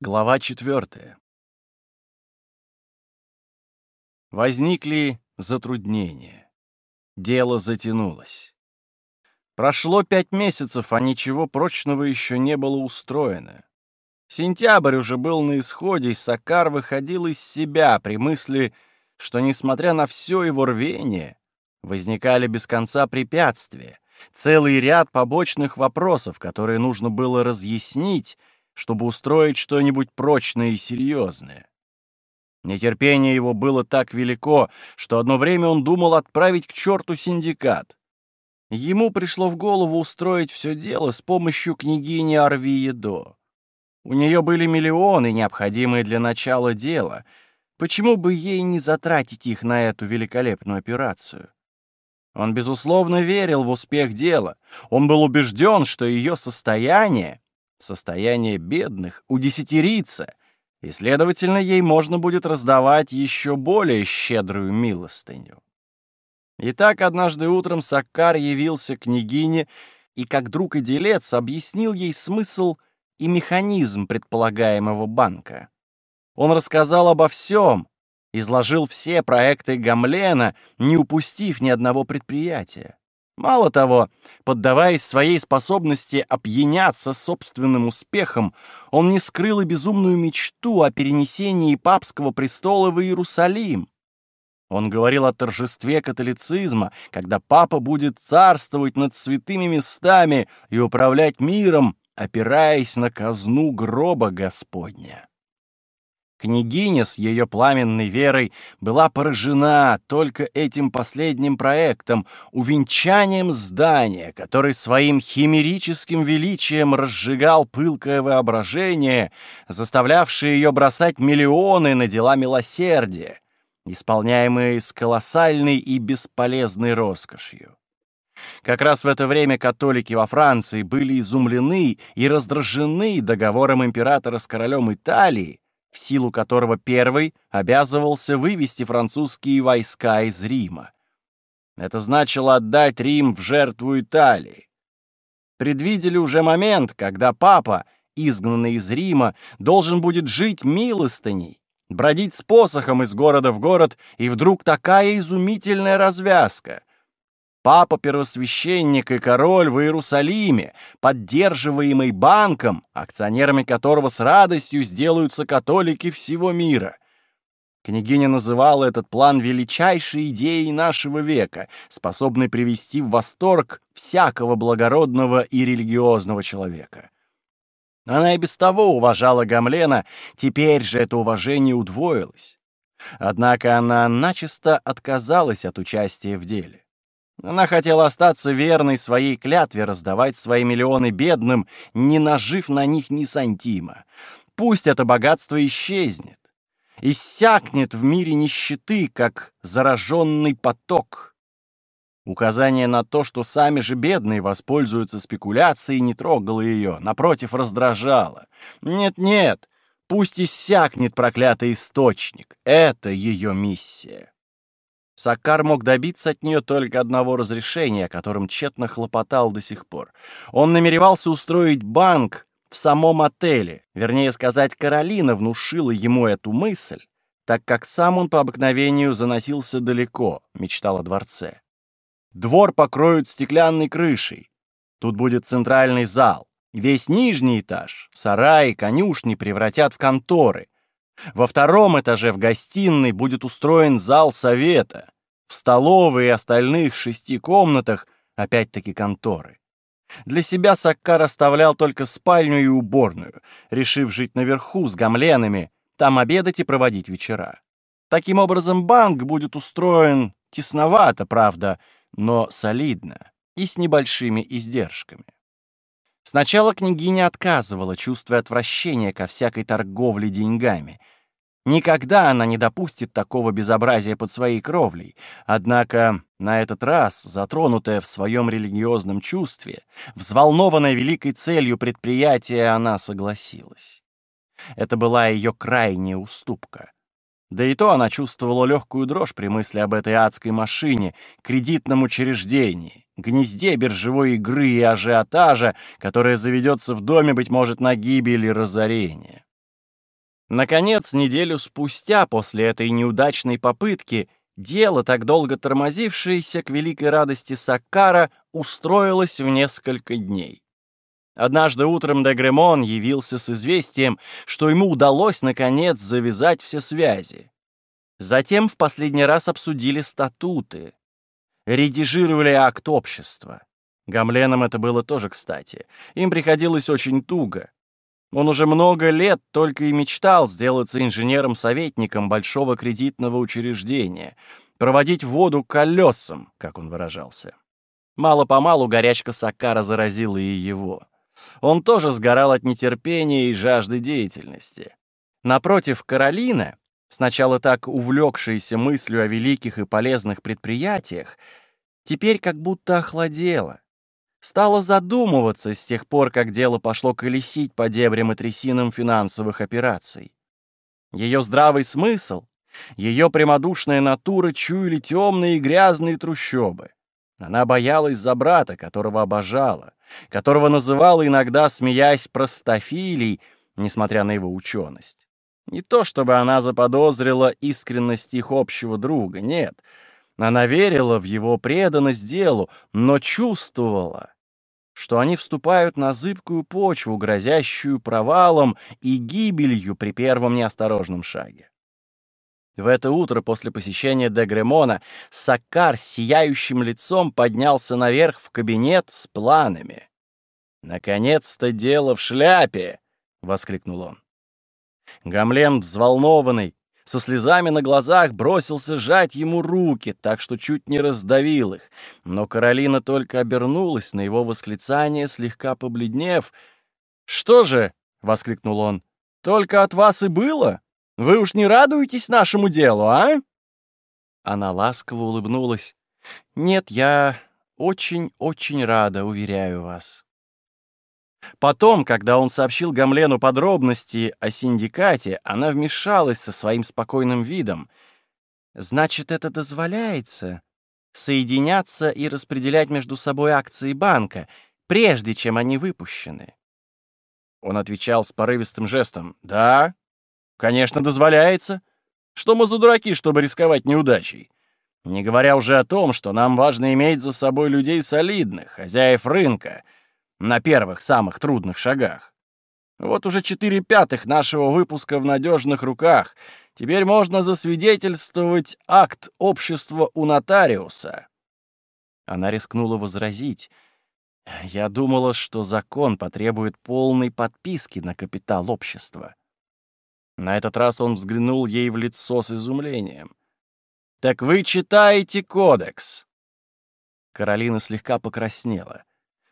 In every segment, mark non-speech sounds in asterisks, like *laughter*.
Глава четвертая. Возникли затруднения. Дело затянулось. Прошло пять месяцев, а ничего прочного еще не было устроено. Сентябрь уже был на исходе, и Сакар выходил из себя при мысли, что, несмотря на все его рвение, возникали без конца препятствия, целый ряд побочных вопросов, которые нужно было разъяснить, чтобы устроить что-нибудь прочное и серьезное. Нетерпение его было так велико, что одно время он думал отправить к черту синдикат. Ему пришло в голову устроить все дело с помощью княгини Арвиедо. У нее были миллионы, необходимые для начала дела. Почему бы ей не затратить их на эту великолепную операцию? Он, безусловно, верил в успех дела. Он был убежден, что ее состояние Состояние бедных удесятерится, и, следовательно, ей можно будет раздавать еще более щедрую милостыню. Итак, однажды утром Саккар явился к княгине и, как друг и делец, объяснил ей смысл и механизм предполагаемого банка. Он рассказал обо всем, изложил все проекты Гамлена, не упустив ни одного предприятия. Мало того, поддаваясь своей способности опьяняться собственным успехом, он не скрыл и безумную мечту о перенесении папского престола в Иерусалим. Он говорил о торжестве католицизма, когда папа будет царствовать над святыми местами и управлять миром, опираясь на казну гроба Господня. Княгиня с ее пламенной верой была поражена только этим последним проектом, увенчанием здания, который своим химерическим величием разжигал пылкое воображение, заставлявшее ее бросать миллионы на дела милосердия, исполняемые с колоссальной и бесполезной роскошью. Как раз в это время католики во Франции были изумлены и раздражены договором императора с королем Италии, в силу которого первый обязывался вывести французские войска из Рима. Это значило отдать Рим в жертву Италии. Предвидели уже момент, когда папа, изгнанный из Рима, должен будет жить милостыней, бродить с посохом из города в город, и вдруг такая изумительная развязка. Папа-первосвященник и король в Иерусалиме, поддерживаемый банком, акционерами которого с радостью сделаются католики всего мира. Княгиня называла этот план величайшей идеей нашего века, способной привести в восторг всякого благородного и религиозного человека. Она и без того уважала Гамлена, теперь же это уважение удвоилось. Однако она начисто отказалась от участия в деле. Она хотела остаться верной своей клятве раздавать свои миллионы бедным, не нажив на них ни сантима. Пусть это богатство исчезнет, иссякнет в мире нищеты, как зараженный поток. Указание на то, что сами же бедные воспользуются спекуляцией, не трогало ее, напротив, раздражало. Нет-нет, пусть иссякнет проклятый источник. Это ее миссия. Саккар мог добиться от нее только одного разрешения, о котором тщетно хлопотал до сих пор. Он намеревался устроить банк в самом отеле. Вернее сказать, Каролина внушила ему эту мысль, так как сам он по обыкновению заносился далеко, мечтал о дворце. Двор покроют стеклянной крышей. Тут будет центральный зал. Весь нижний этаж, сараи, конюшни превратят в конторы — во втором этаже в гостиной будет устроен зал совета. В столовой и остальных шести комнатах опять-таки конторы. Для себя Саккар оставлял только спальню и уборную, решив жить наверху с гамленами, там обедать и проводить вечера. Таким образом, банк будет устроен тесновато, правда, но солидно и с небольшими издержками. Сначала княгиня отказывала, чувствуя отвращение ко всякой торговле деньгами. Никогда она не допустит такого безобразия под своей кровлей. Однако на этот раз, затронутая в своем религиозном чувстве, взволнованная великой целью предприятия, она согласилась. Это была ее крайняя уступка. Да и то она чувствовала легкую дрожь при мысли об этой адской машине, кредитном учреждении, гнезде биржевой игры и ажиотажа, которая заведется в доме, быть может, на гибель и разорение. Наконец, неделю спустя после этой неудачной попытки, дело, так долго тормозившееся к великой радости Саккара, устроилось в несколько дней. Однажды утром Дегремон явился с известием, что ему удалось, наконец, завязать все связи. Затем в последний раз обсудили статуты. Редижировали акт общества. Гамленам это было тоже кстати. Им приходилось очень туго. Он уже много лет только и мечтал сделаться инженером-советником большого кредитного учреждения, проводить воду колесам, как он выражался. Мало-помалу горячка Сакара заразила и его. Он тоже сгорал от нетерпения и жажды деятельности. Напротив, Каролина, сначала так увлекшаяся мыслью о великих и полезных предприятиях, теперь как будто охладела. Стала задумываться с тех пор, как дело пошло колесить по дебрям и трясинам финансовых операций. Ее здравый смысл, ее прямодушная натура чуяли темные и грязные трущобы. Она боялась за брата, которого обожала, которого называла иногда, смеясь, простофилей, несмотря на его ученость. Не то чтобы она заподозрила искренность их общего друга, нет. Она верила в его преданность делу, но чувствовала, что они вступают на зыбкую почву, грозящую провалом и гибелью при первом неосторожном шаге. В это утро после посещения Дегремона Саккар с сияющим лицом поднялся наверх в кабинет с планами. «Наконец-то дело в шляпе!» — воскликнул он. Гамлен, взволнованный, со слезами на глазах бросился жать ему руки, так что чуть не раздавил их. Но Каролина только обернулась на его восклицание, слегка побледнев. «Что же?» — воскликнул он. «Только от вас и было?» Вы уж не радуетесь нашему делу, а?» Она ласково улыбнулась. «Нет, я очень-очень рада, уверяю вас». Потом, когда он сообщил Гамлену подробности о синдикате, она вмешалась со своим спокойным видом. «Значит, это дозволяется? Соединяться и распределять между собой акции банка, прежде чем они выпущены?» Он отвечал с порывистым жестом. «Да, Конечно, дозволяется. Что мы за дураки, чтобы рисковать неудачей? Не говоря уже о том, что нам важно иметь за собой людей солидных, хозяев рынка, на первых самых трудных шагах. Вот уже четыре пятых нашего выпуска в надежных руках. Теперь можно засвидетельствовать акт общества у нотариуса. Она рискнула возразить. Я думала, что закон потребует полной подписки на капитал общества. На этот раз он взглянул ей в лицо с изумлением. «Так вы читаете кодекс?» Каролина слегка покраснела.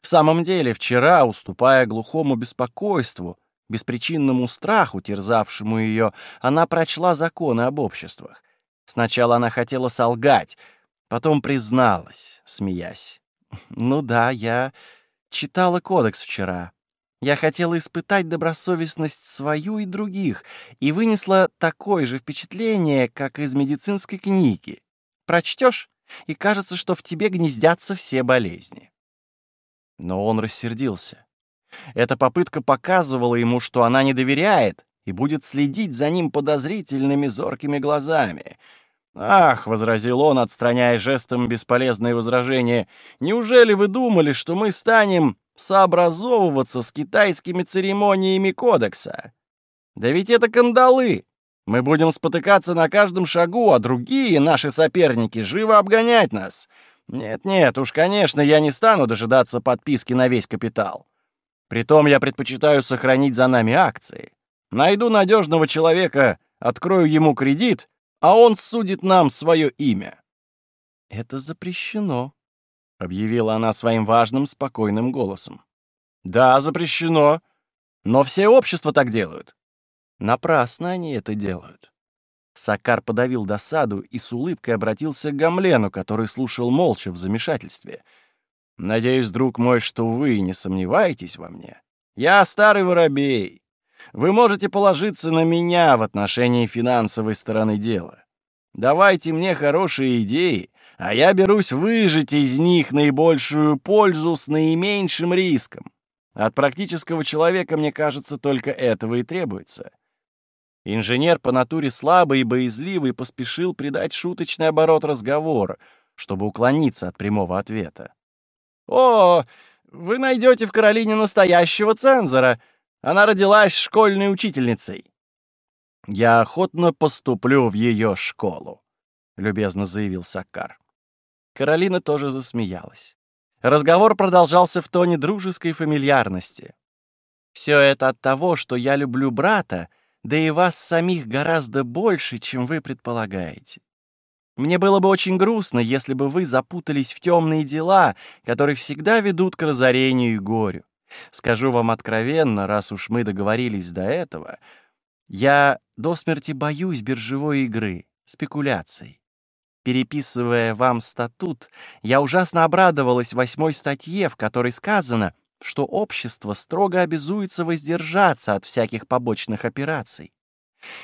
В самом деле, вчера, уступая глухому беспокойству, беспричинному страху, терзавшему ее, она прочла законы об обществах. Сначала она хотела солгать, потом призналась, смеясь. «Ну да, я читала кодекс вчера. Я хотела испытать добросовестность свою и других и вынесла такое же впечатление, как из медицинской книги. Прочтешь, и кажется, что в тебе гнездятся все болезни. Но он рассердился. Эта попытка показывала ему, что она не доверяет и будет следить за ним подозрительными зоркими глазами. «Ах», — возразил он, отстраняя жестом бесполезные возражения, «неужели вы думали, что мы станем сообразовываться с китайскими церемониями кодекса. Да ведь это кандалы. Мы будем спотыкаться на каждом шагу, а другие, наши соперники, живо обгонять нас. Нет-нет, уж, конечно, я не стану дожидаться подписки на весь капитал. Притом я предпочитаю сохранить за нами акции. Найду надежного человека, открою ему кредит, а он судит нам свое имя. Это запрещено, — объявила она своим важным, спокойным голосом. «Да, запрещено. Но все общества так делают». Напрасно они это делают. Сакар подавил досаду и с улыбкой обратился к Гамлену, который слушал молча в замешательстве. «Надеюсь, друг мой, что вы не сомневаетесь во мне. Я старый воробей. Вы можете положиться на меня в отношении финансовой стороны дела. Давайте мне хорошие идеи, а я берусь выжать из них наибольшую пользу с наименьшим риском. От практического человека, мне кажется, только этого и требуется. Инженер по натуре слабый и боязливый поспешил придать шуточный оборот разговора, чтобы уклониться от прямого ответа. «О, вы найдете в Каролине настоящего цензора. Она родилась школьной учительницей». «Я охотно поступлю в ее школу», — любезно заявил Саккар. Каролина тоже засмеялась. Разговор продолжался в тоне дружеской фамильярности. «Все это от того, что я люблю брата, да и вас самих гораздо больше, чем вы предполагаете. Мне было бы очень грустно, если бы вы запутались в темные дела, которые всегда ведут к разорению и горю. Скажу вам откровенно, раз уж мы договорились до этого, я до смерти боюсь биржевой игры, спекуляций. Переписывая вам статут, я ужасно обрадовалась восьмой статье, в которой сказано — что общество строго обязуется воздержаться от всяких побочных операций.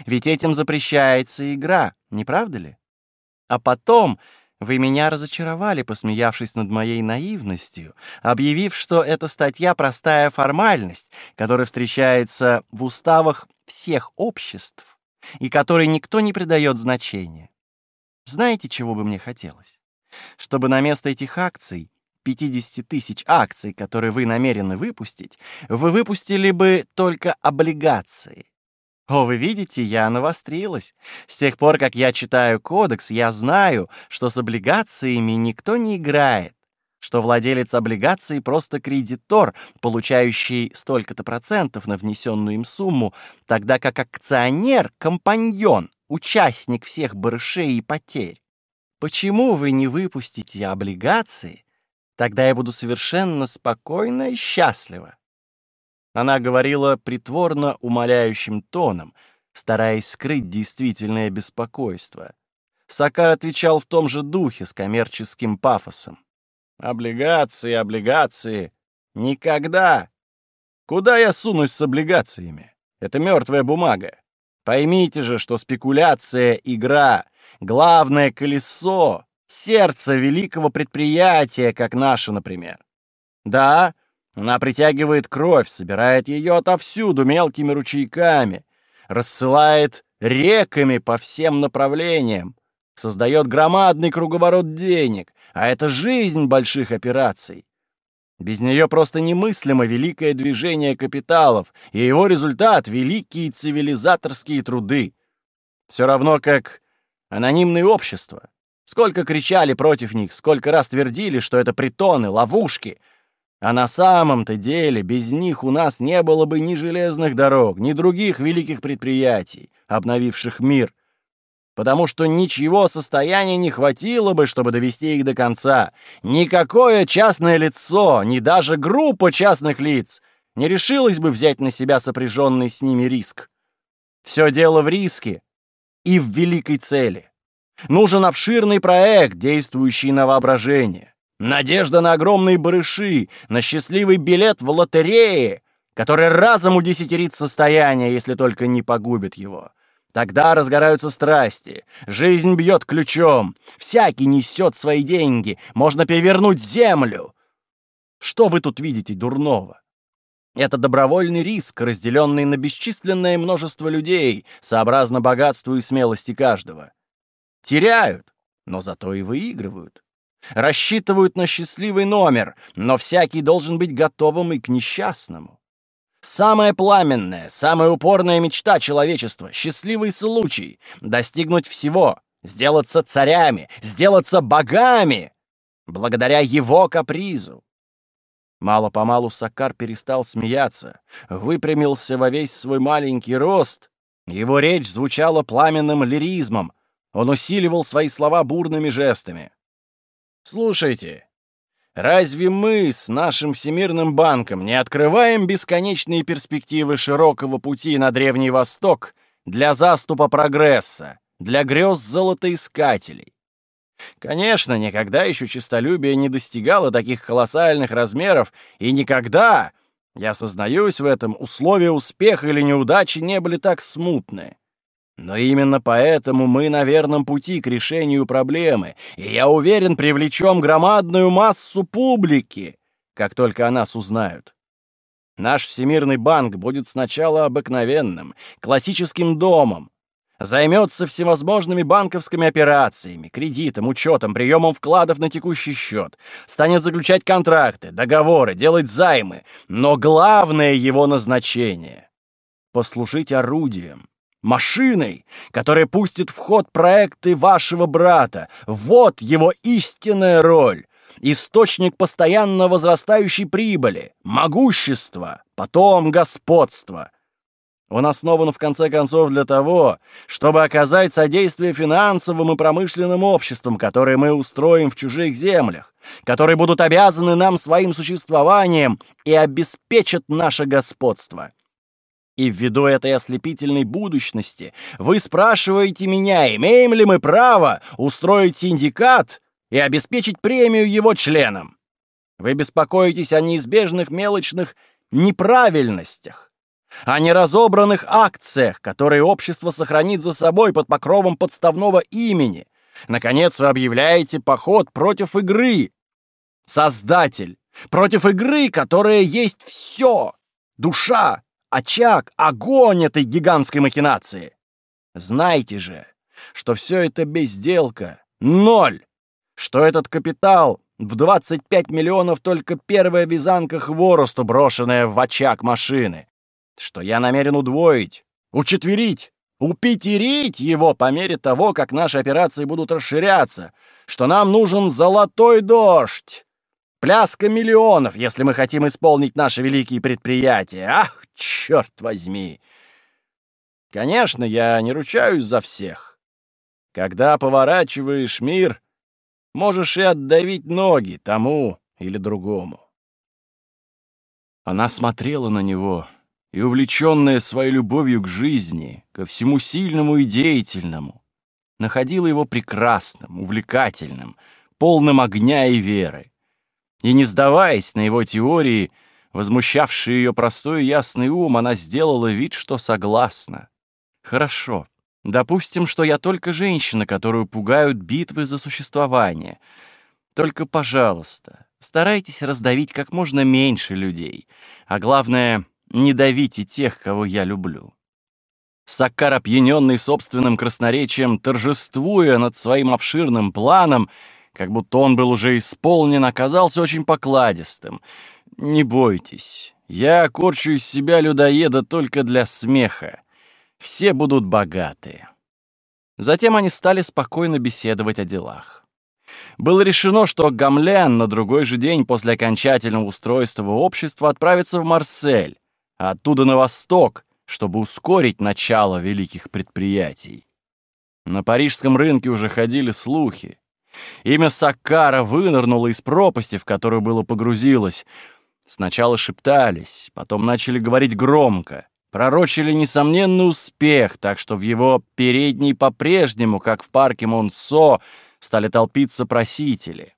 Ведь этим запрещается игра, не правда ли? А потом вы меня разочаровали, посмеявшись над моей наивностью, объявив, что эта статья — простая формальность, которая встречается в уставах всех обществ и которой никто не придает значения. Знаете, чего бы мне хотелось? Чтобы на место этих акций 50 тысяч акций, которые вы намерены выпустить, вы выпустили бы только облигации. О, вы видите, я навострилась. С тех пор, как я читаю кодекс, я знаю, что с облигациями никто не играет, что владелец облигаций просто кредитор, получающий столько-то процентов на внесенную им сумму, тогда как акционер — компаньон, участник всех барышей и потерь. Почему вы не выпустите облигации, Тогда я буду совершенно спокойна и счастлива. Она говорила притворно умоляющим тоном, стараясь скрыть действительное беспокойство. Сакар отвечал в том же духе с коммерческим пафосом. «Облигации, облигации! Никогда! Куда я сунусь с облигациями? Это мертвая бумага. Поймите же, что спекуляция — игра, главное колесо, сердце великого предприятия, как наше, например. Да, она притягивает кровь, собирает ее отовсюду мелкими ручейками, рассылает реками по всем направлениям, создает громадный круговорот денег, а это жизнь больших операций. Без нее просто немыслимо великое движение капиталов, и его результат — великие цивилизаторские труды. Все равно как анонимные общества. Сколько кричали против них, сколько раз твердили, что это притоны, ловушки. А на самом-то деле без них у нас не было бы ни железных дорог, ни других великих предприятий, обновивших мир. Потому что ничего состояния не хватило бы, чтобы довести их до конца. Никакое частное лицо, ни даже группа частных лиц не решилась бы взять на себя сопряженный с ними риск. Все дело в риске и в великой цели. Нужен обширный проект, действующий на воображение. Надежда на огромные барыши, на счастливый билет в лотерее, который разом удесятерит состояние, если только не погубит его. Тогда разгораются страсти, жизнь бьет ключом, всякий несет свои деньги, можно перевернуть землю. Что вы тут видите дурного? Это добровольный риск, разделенный на бесчисленное множество людей, сообразно богатству и смелости каждого. Теряют, но зато и выигрывают. Рассчитывают на счастливый номер, но всякий должен быть готовым и к несчастному. Самая пламенная, самая упорная мечта человечества — счастливый случай — достигнуть всего, сделаться царями, сделаться богами, благодаря его капризу. Мало-помалу Сакар перестал смеяться, выпрямился во весь свой маленький рост. Его речь звучала пламенным лиризмом, он усиливал свои слова бурными жестами. «Слушайте, разве мы с нашим Всемирным банком не открываем бесконечные перспективы широкого пути на Древний Восток для заступа прогресса, для грез золотоискателей? Конечно, никогда еще честолюбие не достигало таких колоссальных размеров, и никогда, я сознаюсь в этом, условия успеха или неудачи не были так смутны. Но именно поэтому мы на верном пути к решению проблемы, и я уверен, привлечем громадную массу публики, как только о нас узнают. Наш Всемирный банк будет сначала обыкновенным, классическим домом, займется всевозможными банковскими операциями, кредитом, учетом, приемом вкладов на текущий счет, станет заключать контракты, договоры, делать займы, но главное его назначение — послужить орудием, машиной, которая пустит в ход проекты вашего брата. Вот его истинная роль. Источник постоянно возрастающей прибыли, могущества, потом господства — он основан, в конце концов, для того, чтобы оказать содействие финансовым и промышленным обществам, которые мы устроим в чужих землях, которые будут обязаны нам своим существованием и обеспечат наше господство. И ввиду этой ослепительной будущности вы спрашиваете меня, имеем ли мы право устроить синдикат и обеспечить премию его членам. Вы беспокоитесь о неизбежных мелочных неправильностях, о неразобранных акциях, которые общество сохранит за собой под покровом подставного имени. Наконец, вы объявляете поход против игры. Создатель. Против игры, которая есть все. Душа, очаг, огонь этой гигантской махинации. Знайте же, что все это безделка, ноль, что этот капитал в 25 миллионов только первая вязанка хворосту, брошенная в очаг машины, что я намерен удвоить, учетверить, упетерить его по мере того, как наши операции будут расширяться, что нам нужен золотой дождь, пляска миллионов, если мы хотим исполнить наши великие предприятия. Ах, черт возьми! Конечно, я не ручаюсь за всех. Когда поворачиваешь мир, можешь и отдавить ноги тому или другому. Она смотрела на него, и увлеченная своей любовью к жизни, ко всему сильному и деятельному, находила его прекрасным, увлекательным, полным огня и веры. И не сдаваясь на его теории, возмущавшие ее простой и ясный ум, она сделала вид, что согласна. «Хорошо. Допустим, что я только женщина, которую пугают битвы за существование. Только, пожалуйста, старайтесь раздавить как можно меньше людей. А главное, не давите тех, кого я люблю. Саккар, опьяненный собственным красноречием, торжествуя над своим обширным планом, как будто он был уже исполнен, оказался очень покладистым. «Не бойтесь, я корчу из себя людоеда только для смеха. Все будут богаты». Затем они стали спокойно беседовать о делах. Было решено, что Гамлен на другой же день после окончательного устройства общества отправится в Марсель, а оттуда на восток, чтобы ускорить начало великих предприятий. На парижском рынке уже ходили слухи. Имя Саккара вынырнуло из пропасти, в которую было погрузилось. Сначала шептались, потом начали говорить громко. Пророчили несомненный успех, так что в его передней по-прежнему, как в парке Монсо, стали толпиться просители.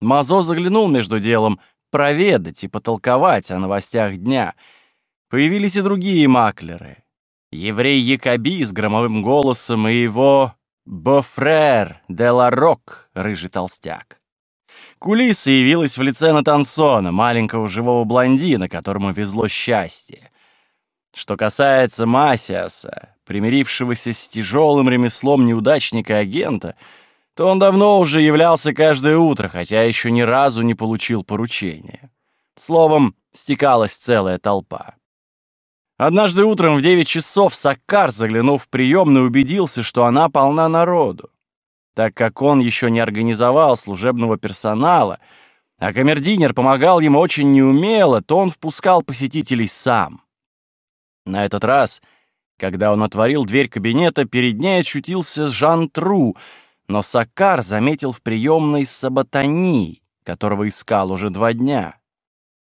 Мазо заглянул между делом проведать и потолковать о новостях дня — Появились и другие маклеры. Еврей Якоби с громовым голосом и его Бофрер де ла Рок, рыжий толстяк. Кулиса явилась в лице Натансона, маленького живого блондина, которому везло счастье. Что касается Масиаса, примирившегося с тяжелым ремеслом неудачника-агента, то он давно уже являлся каждое утро, хотя еще ни разу не получил поручения. Словом, стекалась целая толпа. Однажды утром в 9 часов Саккар, заглянув в приемную, убедился, что она полна народу. Так как он еще не организовал служебного персонала, а камердинер помогал ему очень неумело, то он впускал посетителей сам. На этот раз, когда он отворил дверь кабинета, перед ней очутился Жан Тру, но Саккар заметил в приемной Саботани, которого искал уже два дня.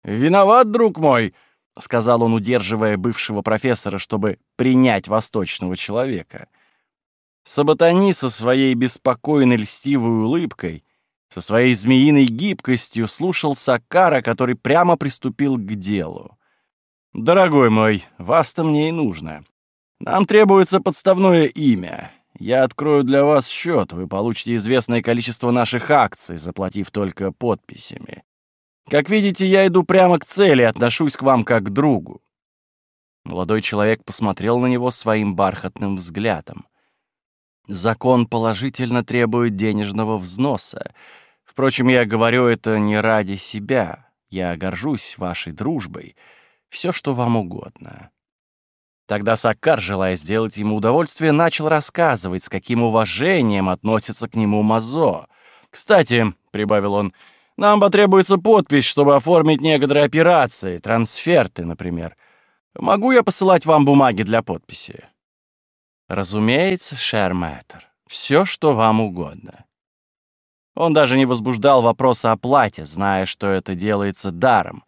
«Виноват, друг мой!» — сказал он, удерживая бывшего профессора, чтобы принять восточного человека. Саботани со своей беспокойной льстивой улыбкой, со своей змеиной гибкостью слушал Сакара, который прямо приступил к делу. «Дорогой мой, вас-то мне и нужно. Нам требуется подставное имя. Я открою для вас счет, вы получите известное количество наших акций, заплатив только подписями. Как видите, я иду прямо к цели отношусь к вам как к другу». Молодой человек посмотрел на него своим бархатным взглядом. «Закон положительно требует денежного взноса. Впрочем, я говорю это не ради себя. Я горжусь вашей дружбой. Все, что вам угодно». Тогда Саккар, желая сделать ему удовольствие, начал рассказывать, с каким уважением относится к нему Мазо. «Кстати», — прибавил он, — «нам потребуется подпись, чтобы оформить некоторые операции, трансферты, например. Могу я посылать вам бумаги для подписи?» «Разумеется, шермэтр, все, что вам угодно». Он даже не возбуждал вопроса о плате, зная, что это делается даром.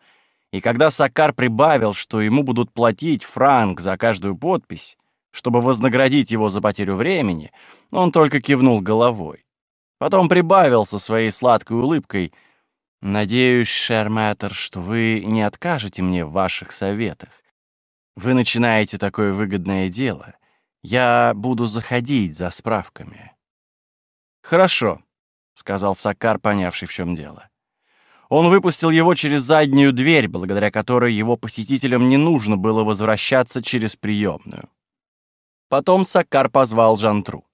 И когда Сакар прибавил, что ему будут платить франк за каждую подпись, чтобы вознаградить его за потерю времени, он только кивнул головой. Потом прибавил со своей сладкой улыбкой «Надеюсь, Шерметтер, что вы не откажете мне в ваших советах. Вы начинаете такое выгодное дело. Я буду заходить за справками». «Хорошо», — сказал Сакар, понявший, в чем дело. Он выпустил его через заднюю дверь, благодаря которой его посетителям не нужно было возвращаться через приемную. Потом Сакар позвал Жантру.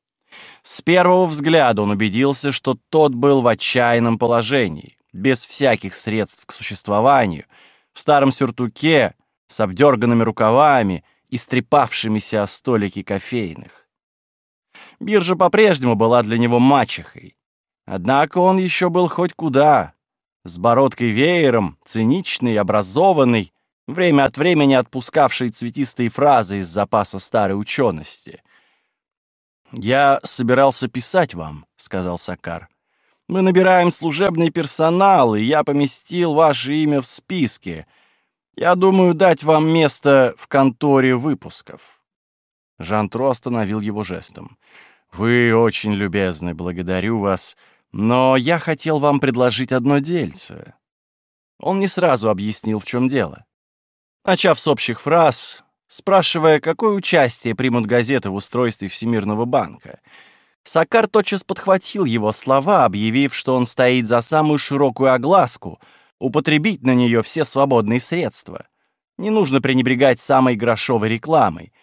С первого взгляда он убедился, что тот был в отчаянном положении, без всяких средств к существованию, в старом сюртуке, с обдерганными рукавами и стрепавшимися о столике кофейных. Биржа по-прежнему была для него мачехой, Однако он еще был хоть куда. С бородкой-веером, циничный, образованный, время от времени отпускавший цветистые фразы из запаса старой учености. «Я собирался писать вам», — сказал Сакар. «Мы набираем служебный персонал, и я поместил ваше имя в списке. Я думаю дать вам место в конторе выпусков». Жан-Тро остановил его жестом. «Вы очень любезны, благодарю вас. Но я хотел вам предложить одно дельце. Он не сразу объяснил, в чем дело. Начав с общих фраз, спрашивая, какое участие примут газеты в устройстве Всемирного банка, Сакар тотчас подхватил его слова, объявив, что он стоит за самую широкую огласку, употребить на нее все свободные средства. Не нужно пренебрегать самой грошовой рекламой.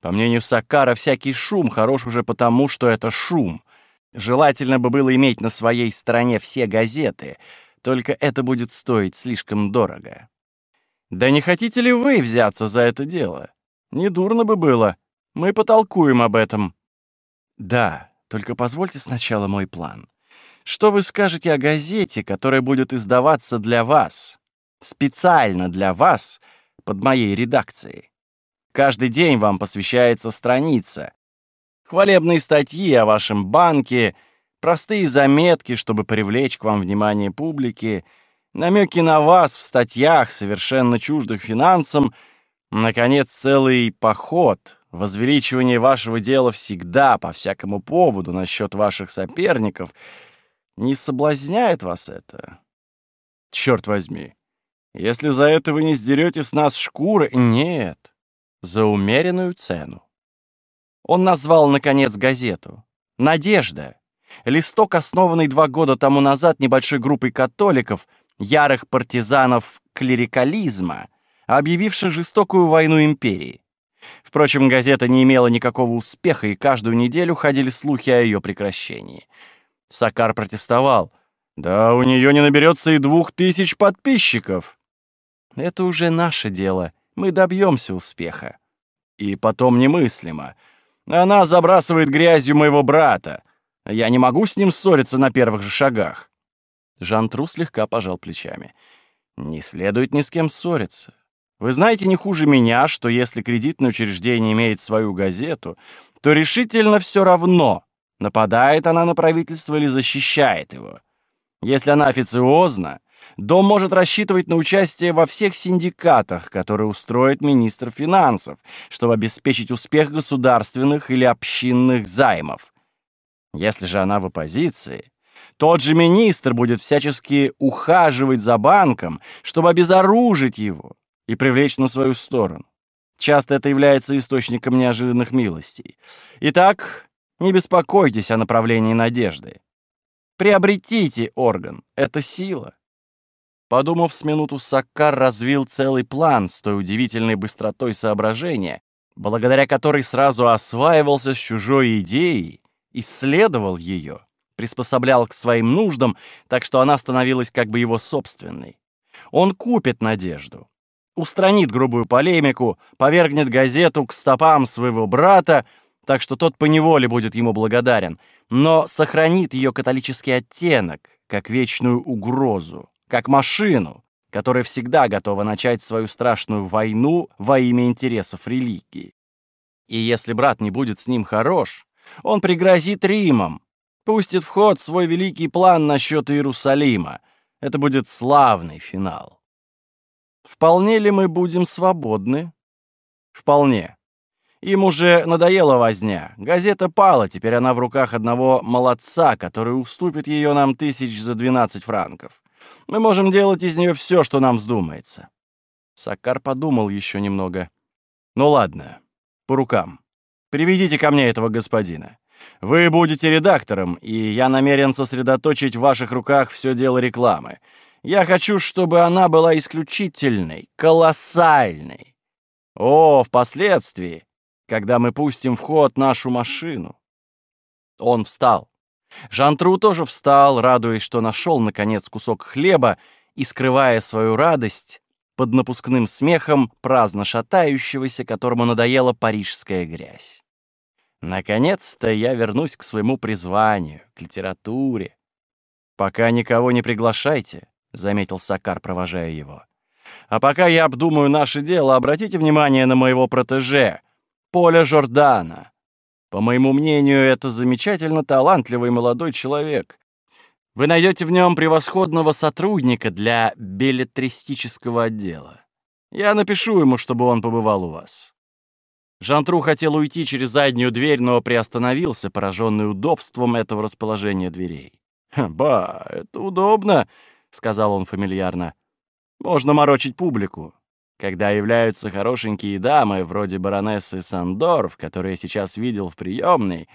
По мнению Сакара, всякий шум хорош уже потому, что это шум — Желательно бы было иметь на своей стороне все газеты, только это будет стоить слишком дорого. Да не хотите ли вы взяться за это дело? Недурно бы было. Мы потолкуем об этом. Да, только позвольте сначала мой план. Что вы скажете о газете, которая будет издаваться для вас, специально для вас, под моей редакцией? Каждый день вам посвящается страница, Хвалебные статьи о вашем банке, простые заметки, чтобы привлечь к вам внимание публики, намеки на вас в статьях, совершенно чуждых финансам, наконец, целый поход, возвеличивание вашего дела всегда, по всякому поводу, насчет ваших соперников. Не соблазняет вас это? Черт возьми, если за это вы не сдерете с нас шкуры... Нет, за умеренную цену. Он назвал, наконец, газету. «Надежда». Листок, основанный два года тому назад небольшой группой католиков, ярых партизанов клерикализма, объявивших жестокую войну империи. Впрочем, газета не имела никакого успеха, и каждую неделю ходили слухи о ее прекращении. Сакар протестовал. «Да у нее не наберется и двух тысяч подписчиков!» «Это уже наше дело. Мы добьемся успеха». И потом немыслимо. Она забрасывает грязью моего брата. Я не могу с ним ссориться на первых же шагах». Жан-Тру слегка пожал плечами. «Не следует ни с кем ссориться. Вы знаете не хуже меня, что если кредитное учреждение имеет свою газету, то решительно все равно, нападает она на правительство или защищает его. Если она официозна, Дом может рассчитывать на участие во всех синдикатах, которые устроит министр финансов, чтобы обеспечить успех государственных или общинных займов. Если же она в оппозиции, тот же министр будет всячески ухаживать за банком, чтобы обезоружить его и привлечь на свою сторону. Часто это является источником неожиданных милостей. Итак, не беспокойтесь о направлении надежды. Приобретите орган — это сила. Подумав с минуту, Саккар развил целый план с той удивительной быстротой соображения, благодаря которой сразу осваивался с чужой идеей, исследовал ее, приспособлял к своим нуждам, так что она становилась как бы его собственной. Он купит надежду, устранит грубую полемику, повергнет газету к стопам своего брата, так что тот поневоле будет ему благодарен, но сохранит ее католический оттенок, как вечную угрозу, как машину, которая всегда готова начать свою страшную войну во имя интересов религии. И если брат не будет с ним хорош, он пригрозит Римом, пустит в ход свой великий план насчет Иерусалима. Это будет славный финал. Вполне ли мы будем свободны? Вполне. Им уже надоела возня. Газета пала, теперь она в руках одного молодца, который уступит ее нам тысяч за 12 франков. Мы можем делать из нее все, что нам вздумается. Саккар подумал еще немного. Ну ладно, по рукам. Приведите ко мне этого господина. Вы будете редактором, и я намерен сосредоточить в ваших руках все дело рекламы. Я хочу, чтобы она была исключительной, колоссальной. О, впоследствии, когда мы пустим в ход нашу машину. Он встал. Жантру тоже встал, радуясь, что нашел, наконец, кусок хлеба и, скрывая свою радость, под напускным смехом праздно шатающегося, которому надоела парижская грязь. Наконец-то я вернусь к своему призванию, к литературе. «Пока никого не приглашайте», — заметил Сакар, провожая его. «А пока я обдумаю наше дело, обратите внимание на моего протеже, Поля Жордана. По моему мнению, это замечательно талантливый молодой человек. Вы найдете в нем превосходного сотрудника для билетристического отдела. Я напишу ему, чтобы он побывал у вас». Жантру хотел уйти через заднюю дверь, но приостановился, пораженный удобством этого расположения дверей. «Ба, это удобно», — сказал он фамильярно. «Можно морочить публику. Когда являются хорошенькие дамы, вроде баронессы Сандорф, которую я сейчас видел в приемной,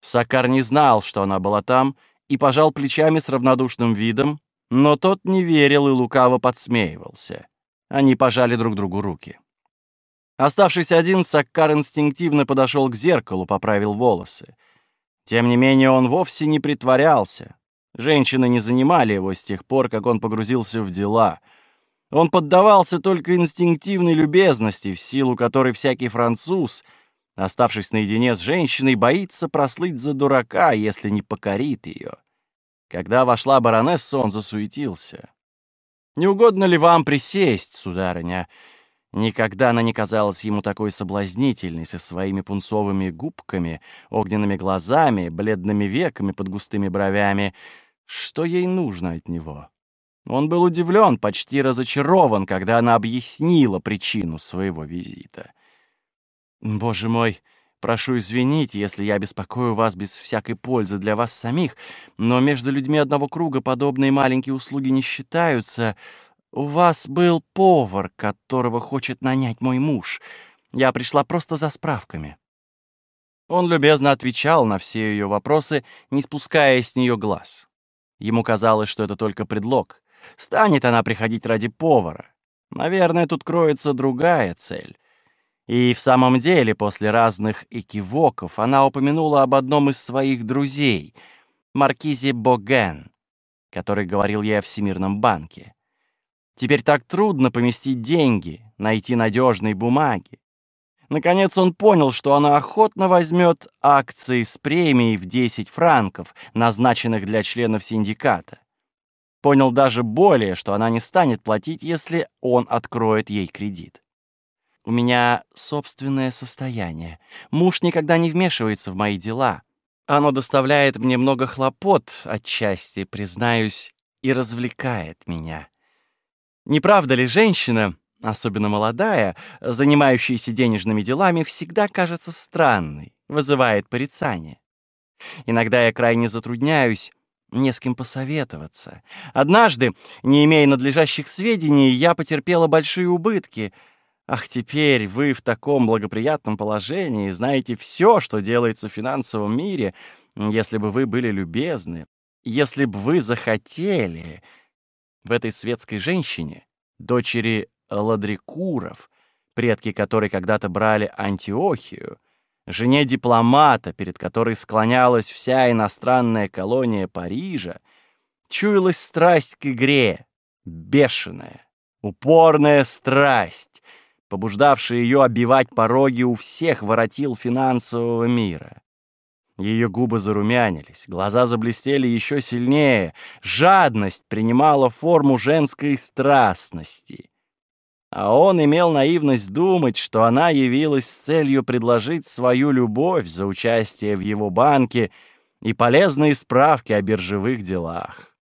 Сакар не знал, что она была там, и пожал плечами с равнодушным видом, но тот не верил и лукаво подсмеивался. Они пожали друг другу руки. Оставшись один, Саккар инстинктивно подошел к зеркалу, поправил волосы. Тем не менее, он вовсе не притворялся. Женщины не занимали его с тех пор, как он погрузился в дела — он поддавался только инстинктивной любезности, в силу которой всякий француз, оставшись наедине с женщиной, боится прослыть за дурака, если не покорит ее. Когда вошла баронесса, он засуетился. «Не угодно ли вам присесть, сударыня?» Никогда она не казалась ему такой соблазнительной, со своими пунцовыми губками, огненными глазами, бледными веками под густыми бровями. Что ей нужно от него? Он был удивлен, почти разочарован, когда она объяснила причину своего визита. «Боже мой, прошу извинить, если я беспокою вас без всякой пользы для вас самих, но между людьми одного круга подобные маленькие услуги не считаются. У вас был повар, которого хочет нанять мой муж. Я пришла просто за справками». Он любезно отвечал на все ее вопросы, не спуская с нее глаз. Ему казалось, что это только предлог. Станет она приходить ради повара. Наверное, тут кроется другая цель. И в самом деле, после разных экивоков, она упомянула об одном из своих друзей, маркизе Боген, который говорил ей о Всемирном банке. Теперь так трудно поместить деньги, найти надежные бумаги. Наконец он понял, что она охотно возьмет акции с премией в 10 франков, назначенных для членов синдиката. Понял даже более, что она не станет платить, если он откроет ей кредит. У меня собственное состояние. Муж никогда не вмешивается в мои дела. Оно доставляет мне много хлопот, отчасти, признаюсь, и развлекает меня. Не правда ли женщина, особенно молодая, занимающаяся денежными делами, всегда кажется странной, вызывает порицание? Иногда я крайне затрудняюсь, не с кем посоветоваться. Однажды, не имея надлежащих сведений, я потерпела большие убытки. Ах, теперь вы в таком благоприятном положении, знаете все, что делается в финансовом мире, если бы вы были любезны, если бы вы захотели. В этой светской женщине, дочери Ладрикуров, предки которой когда-то брали Антиохию, жене дипломата, перед которой склонялась вся иностранная колония Парижа, чуялась страсть к игре, бешеная, упорная страсть, побуждавшая ее обивать пороги у всех воротил финансового мира. Ее губы зарумянились, глаза заблестели еще сильнее, жадность принимала форму женской страстности. А он имел наивность думать, что она явилась с целью предложить свою любовь за участие в его банке и полезные справки о биржевых делах.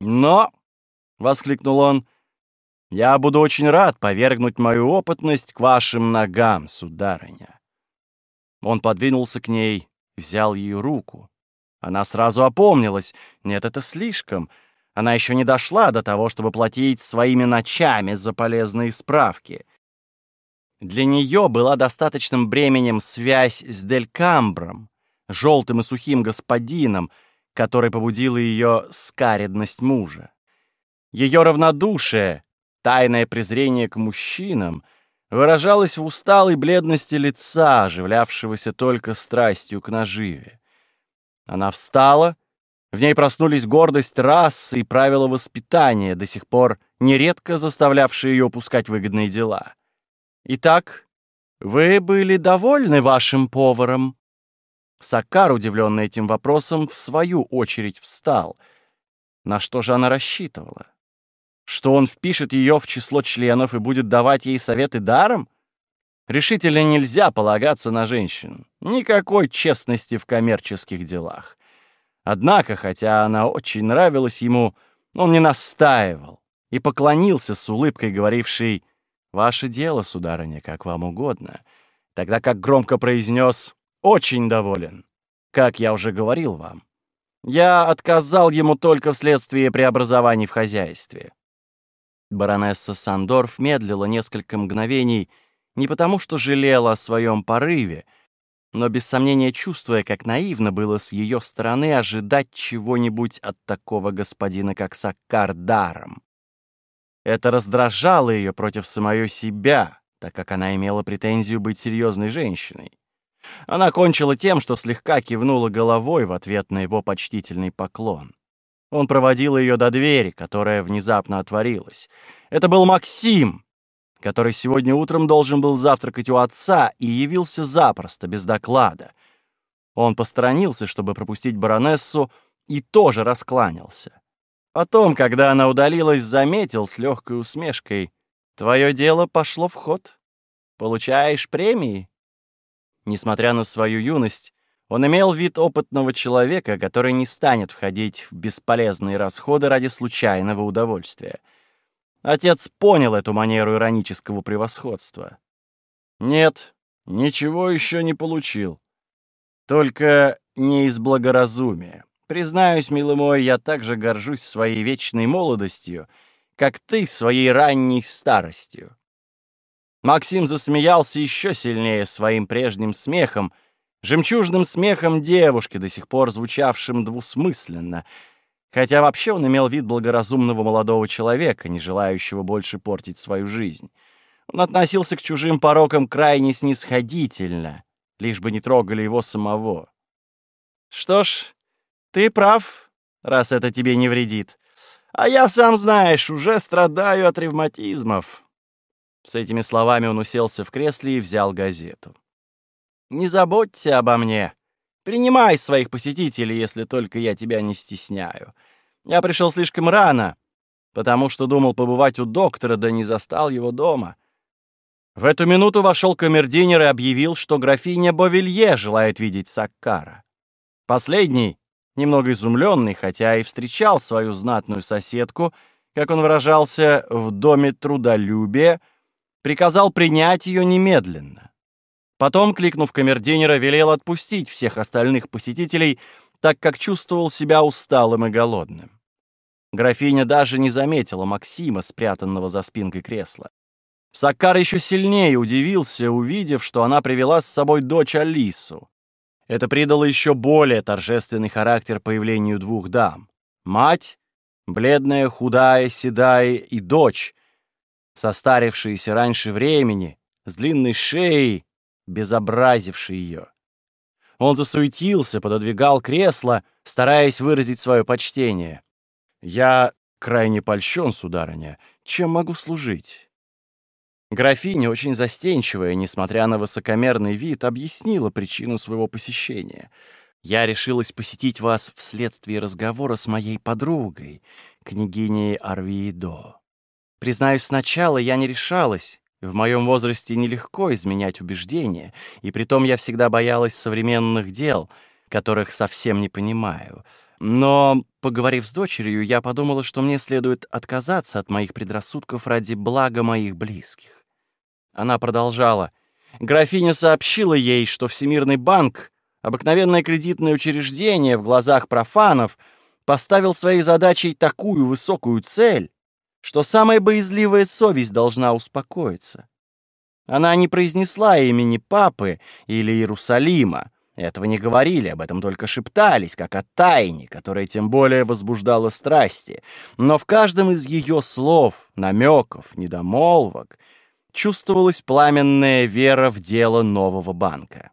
«Но», — воскликнул он, — «я буду очень рад повергнуть мою опытность к вашим ногам, сударыня». Он подвинулся к ней, взял ее руку. Она сразу опомнилась. Нет, это слишком. Она еще не дошла до того, чтобы платить своими ночами за полезные справки. Для нее была достаточным бременем связь с Делькамбром, желтым и сухим господином, который побудила ее скаредность мужа. Ее равнодушие, тайное презрение к мужчинам — выражалась в усталой бледности лица, оживлявшегося только страстью к наживе. Она встала, в ней проснулись гордость расы и правила воспитания, до сих пор нередко заставлявшие ее упускать выгодные дела. «Итак, вы были довольны вашим поваром?» Сакар, удивленный этим вопросом, в свою очередь встал. На что же она рассчитывала? Что он впишет ее в число членов и будет давать ей советы даром? Решительно нельзя полагаться на женщин. Никакой честности в коммерческих делах. Однако, хотя она очень нравилась ему, он не настаивал и поклонился с улыбкой, говорившей «Ваше дело, сударыня, как вам угодно», тогда как громко произнес «Очень доволен», как я уже говорил вам. Я отказал ему только вследствие преобразований в хозяйстве. Баронесса Сандорф медлила несколько мгновений не потому, что жалела о своем порыве, но без сомнения чувствуя, как наивно было с ее стороны ожидать чего-нибудь от такого господина, как Саккар, даром. Это раздражало ее против самой себя, так как она имела претензию быть серьезной женщиной. Она кончила тем, что слегка кивнула головой в ответ на его почтительный поклон. Он проводил ее до двери, которая внезапно отворилась. Это был Максим, который сегодня утром должен был завтракать у отца и явился запросто, без доклада. Он посторонился, чтобы пропустить баронессу, и тоже раскланялся. Потом, когда она удалилась, заметил с легкой усмешкой. «Твое дело пошло в ход. Получаешь премии?» Несмотря на свою юность, он имел вид опытного человека, который не станет входить в бесполезные расходы ради случайного удовольствия. Отец понял эту манеру иронического превосходства. «Нет, ничего еще не получил. Только не из благоразумия. Признаюсь, милый мой, я также горжусь своей вечной молодостью, как ты своей ранней старостью». Максим засмеялся еще сильнее своим прежним смехом — жемчужным смехом девушки, до сих пор звучавшим двусмысленно, хотя вообще он имел вид благоразумного молодого человека, не желающего больше портить свою жизнь. Он относился к чужим порокам крайне снисходительно, лишь бы не трогали его самого. «Что ж, ты прав, раз это тебе не вредит. А я, сам знаешь, уже страдаю от ревматизмов». С этими словами он уселся в кресле и взял газету. Не заботься обо мне. Принимай своих посетителей, если только я тебя не стесняю. Я пришел слишком рано, потому что думал побывать у доктора, да не застал его дома. В эту минуту вошел камердинер и объявил, что графиня Бовилье желает видеть Саккара. Последний, немного изумленный, хотя и встречал свою знатную соседку, как он выражался, в доме трудолюбия, приказал принять ее немедленно. Потом, кликнув камердинера, велел отпустить всех остальных посетителей, так как чувствовал себя усталым и голодным. Графиня даже не заметила Максима, спрятанного за спинкой кресла. Саккар еще сильнее удивился, увидев, что она привела с собой дочь Алису. Это придало еще более торжественный характер появлению двух дам. Мать бледная, худая, седая и дочь, состарившаяся раньше времени, с длинной шеей, безобразивший ее. Он засуетился, пододвигал кресло, стараясь выразить свое почтение. «Я крайне польщен, сударыня. Чем могу служить?» Графиня, очень застенчивая, несмотря на высокомерный вид, объяснила причину своего посещения. «Я решилась посетить вас вследствие разговора с моей подругой, княгиней Арвиидо. Признаюсь, сначала я не решалась, в моем возрасте нелегко изменять убеждения, и притом я всегда боялась современных дел, которых совсем не понимаю. Но, поговорив с дочерью, я подумала, что мне следует отказаться от моих предрассудков ради блага моих близких. Она продолжала. Графиня сообщила ей, что Всемирный банк, обыкновенное кредитное учреждение в глазах профанов, поставил своей задачей такую высокую цель, что самая боязливая совесть должна успокоиться. Она не произнесла имени Папы или Иерусалима. Этого не говорили, об этом только шептались, как о тайне, которая тем более возбуждала страсти. Но в каждом из ее слов, намеков, недомолвок чувствовалась пламенная вера в дело нового банка.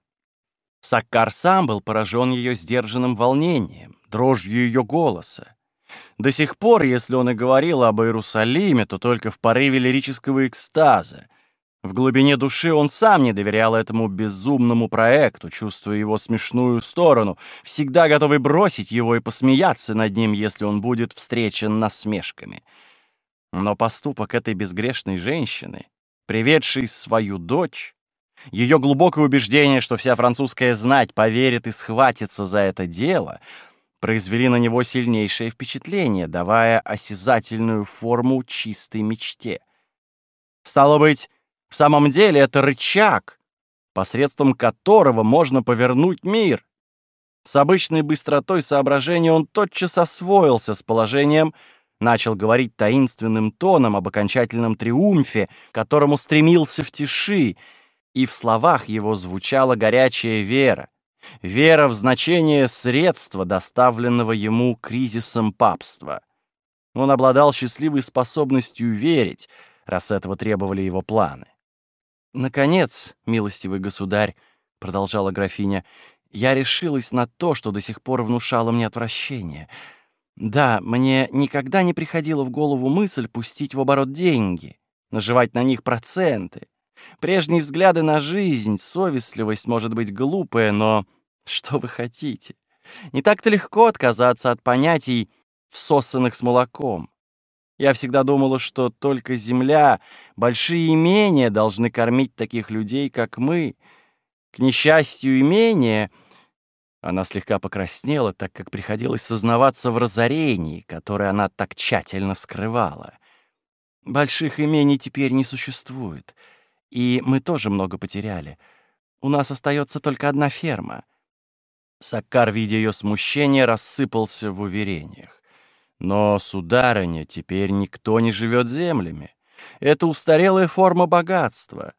Саккар сам был поражен ее сдержанным волнением, дрожью ее голоса. До сих пор, если он и говорил об Иерусалиме, то только в порыве лирического экстаза. В глубине души он сам не доверял этому безумному проекту, чувствуя его смешную сторону, всегда готовый бросить его и посмеяться над ним, если он будет встречен насмешками. Но поступок этой безгрешной женщины, приведшей свою дочь, ее глубокое убеждение, что вся французская знать поверит и схватится за это дело — произвели на него сильнейшее впечатление, давая осязательную форму чистой мечте. Стало быть, в самом деле это рычаг, посредством которого можно повернуть мир. С обычной быстротой соображения он тотчас освоился с положением, начал говорить таинственным тоном об окончательном триумфе, к которому стремился в тиши, и в словах его звучала горячая вера. Вера в значение средства, доставленного ему кризисом папства. Он обладал счастливой способностью верить, раз этого требовали его планы. «Наконец, милостивый государь», — продолжала графиня, — «я решилась на то, что до сих пор внушало мне отвращение. Да, мне никогда не приходила в голову мысль пустить в оборот деньги, наживать на них проценты. Прежние взгляды на жизнь, совестливость может быть глупая, но *laughs* что вы хотите? Не так-то легко отказаться от понятий, всосанных с молоком. Я всегда думала, что только земля, большие имения должны кормить таких людей, как мы. К несчастью, имения... Она слегка покраснела, так как приходилось сознаваться в разорении, которое она так тщательно скрывала. Больших имений теперь не существует, и мы тоже много потеряли. У нас остается только одна ферма. Саккар, видя ее смущение, рассыпался в уверениях. Но, сударыня, теперь никто не живет землями. Это устарелая форма богатства.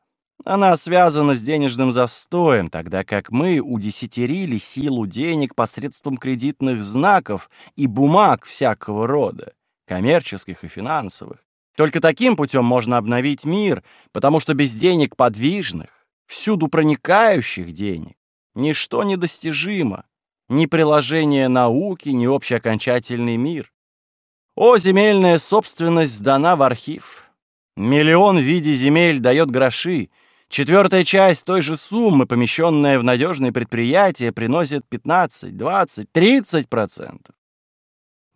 Она связана с денежным застоем, тогда как мы удесятерили силу денег посредством кредитных знаков и бумаг всякого рода, коммерческих и финансовых. Только таким путем можно обновить мир, потому что без денег подвижных, всюду проникающих денег, ничто недостижимо, ни приложение науки, ни общий окончательный мир. О, земельная собственность сдана в архив. Миллион в виде земель дает гроши. Четвертая часть той же суммы, помещенная в надежные предприятия, приносит 15, 20, 30 процентов.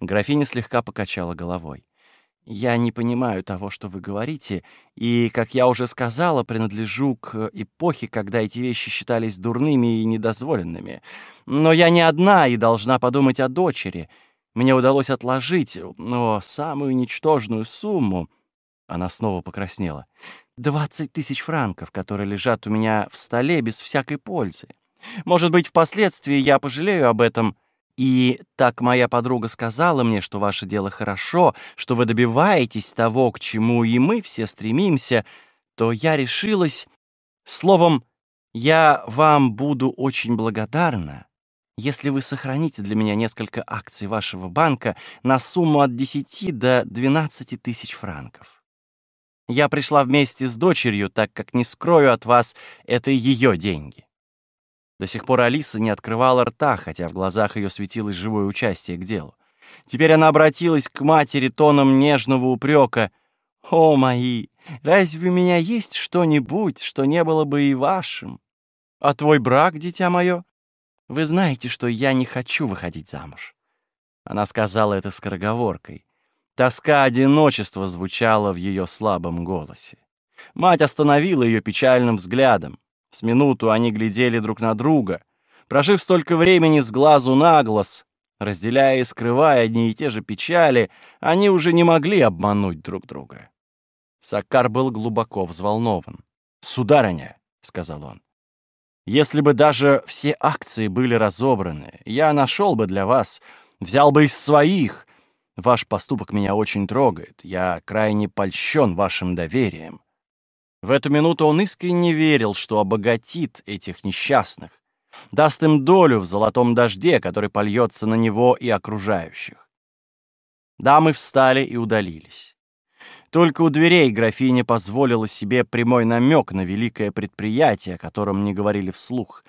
Графиня слегка покачала головой. «Я не понимаю того, что вы говорите, и, как я уже сказала, принадлежу к эпохе, когда эти вещи считались дурными и недозволенными. Но я не одна и должна подумать о дочери. Мне удалось отложить, но самую ничтожную сумму. Она снова покраснела. «Двадцать тысяч франков, которые лежат у меня в столе без всякой пользы. Может быть, впоследствии я пожалею об этом. И так моя подруга сказала мне, что ваше дело хорошо, что вы добиваетесь того, к чему и мы все стремимся, то я решилась... Словом, я вам буду очень благодарна, если вы сохраните для меня несколько акций вашего банка на сумму от 10 до 12 тысяч франков. Я пришла вместе с дочерью, так как не скрою от вас, это ее деньги. До сих пор Алиса не открывала рта, хотя в глазах ее светилось живое участие к делу. Теперь она обратилась к матери тоном нежного упрека. «О, мои, разве у меня есть что-нибудь, что не было бы и вашим? А твой брак, дитя мое? Вы знаете, что я не хочу выходить замуж». Она сказала это скороговоркой. Тоска одиночества звучала в ее слабом голосе. Мать остановила ее печальным взглядом. С минуту они глядели друг на друга. Прожив столько времени с глазу на глаз, разделяя и скрывая одни и те же печали, они уже не могли обмануть друг друга. Саккар был глубоко взволнован. «Сударыня», — сказал он, если бы даже все акции были разобраны, я нашел бы для вас, взял бы из своих. Ваш поступок меня очень трогает. Я крайне польщен вашим доверием. В эту минуту он искренне верил, что обогатит этих несчастных, даст им долю в золотом дожде, который польется на него и окружающих. Дамы встали и удалились. Только у дверей графиня позволила себе прямой намек на великое предприятие, о котором не говорили вслух.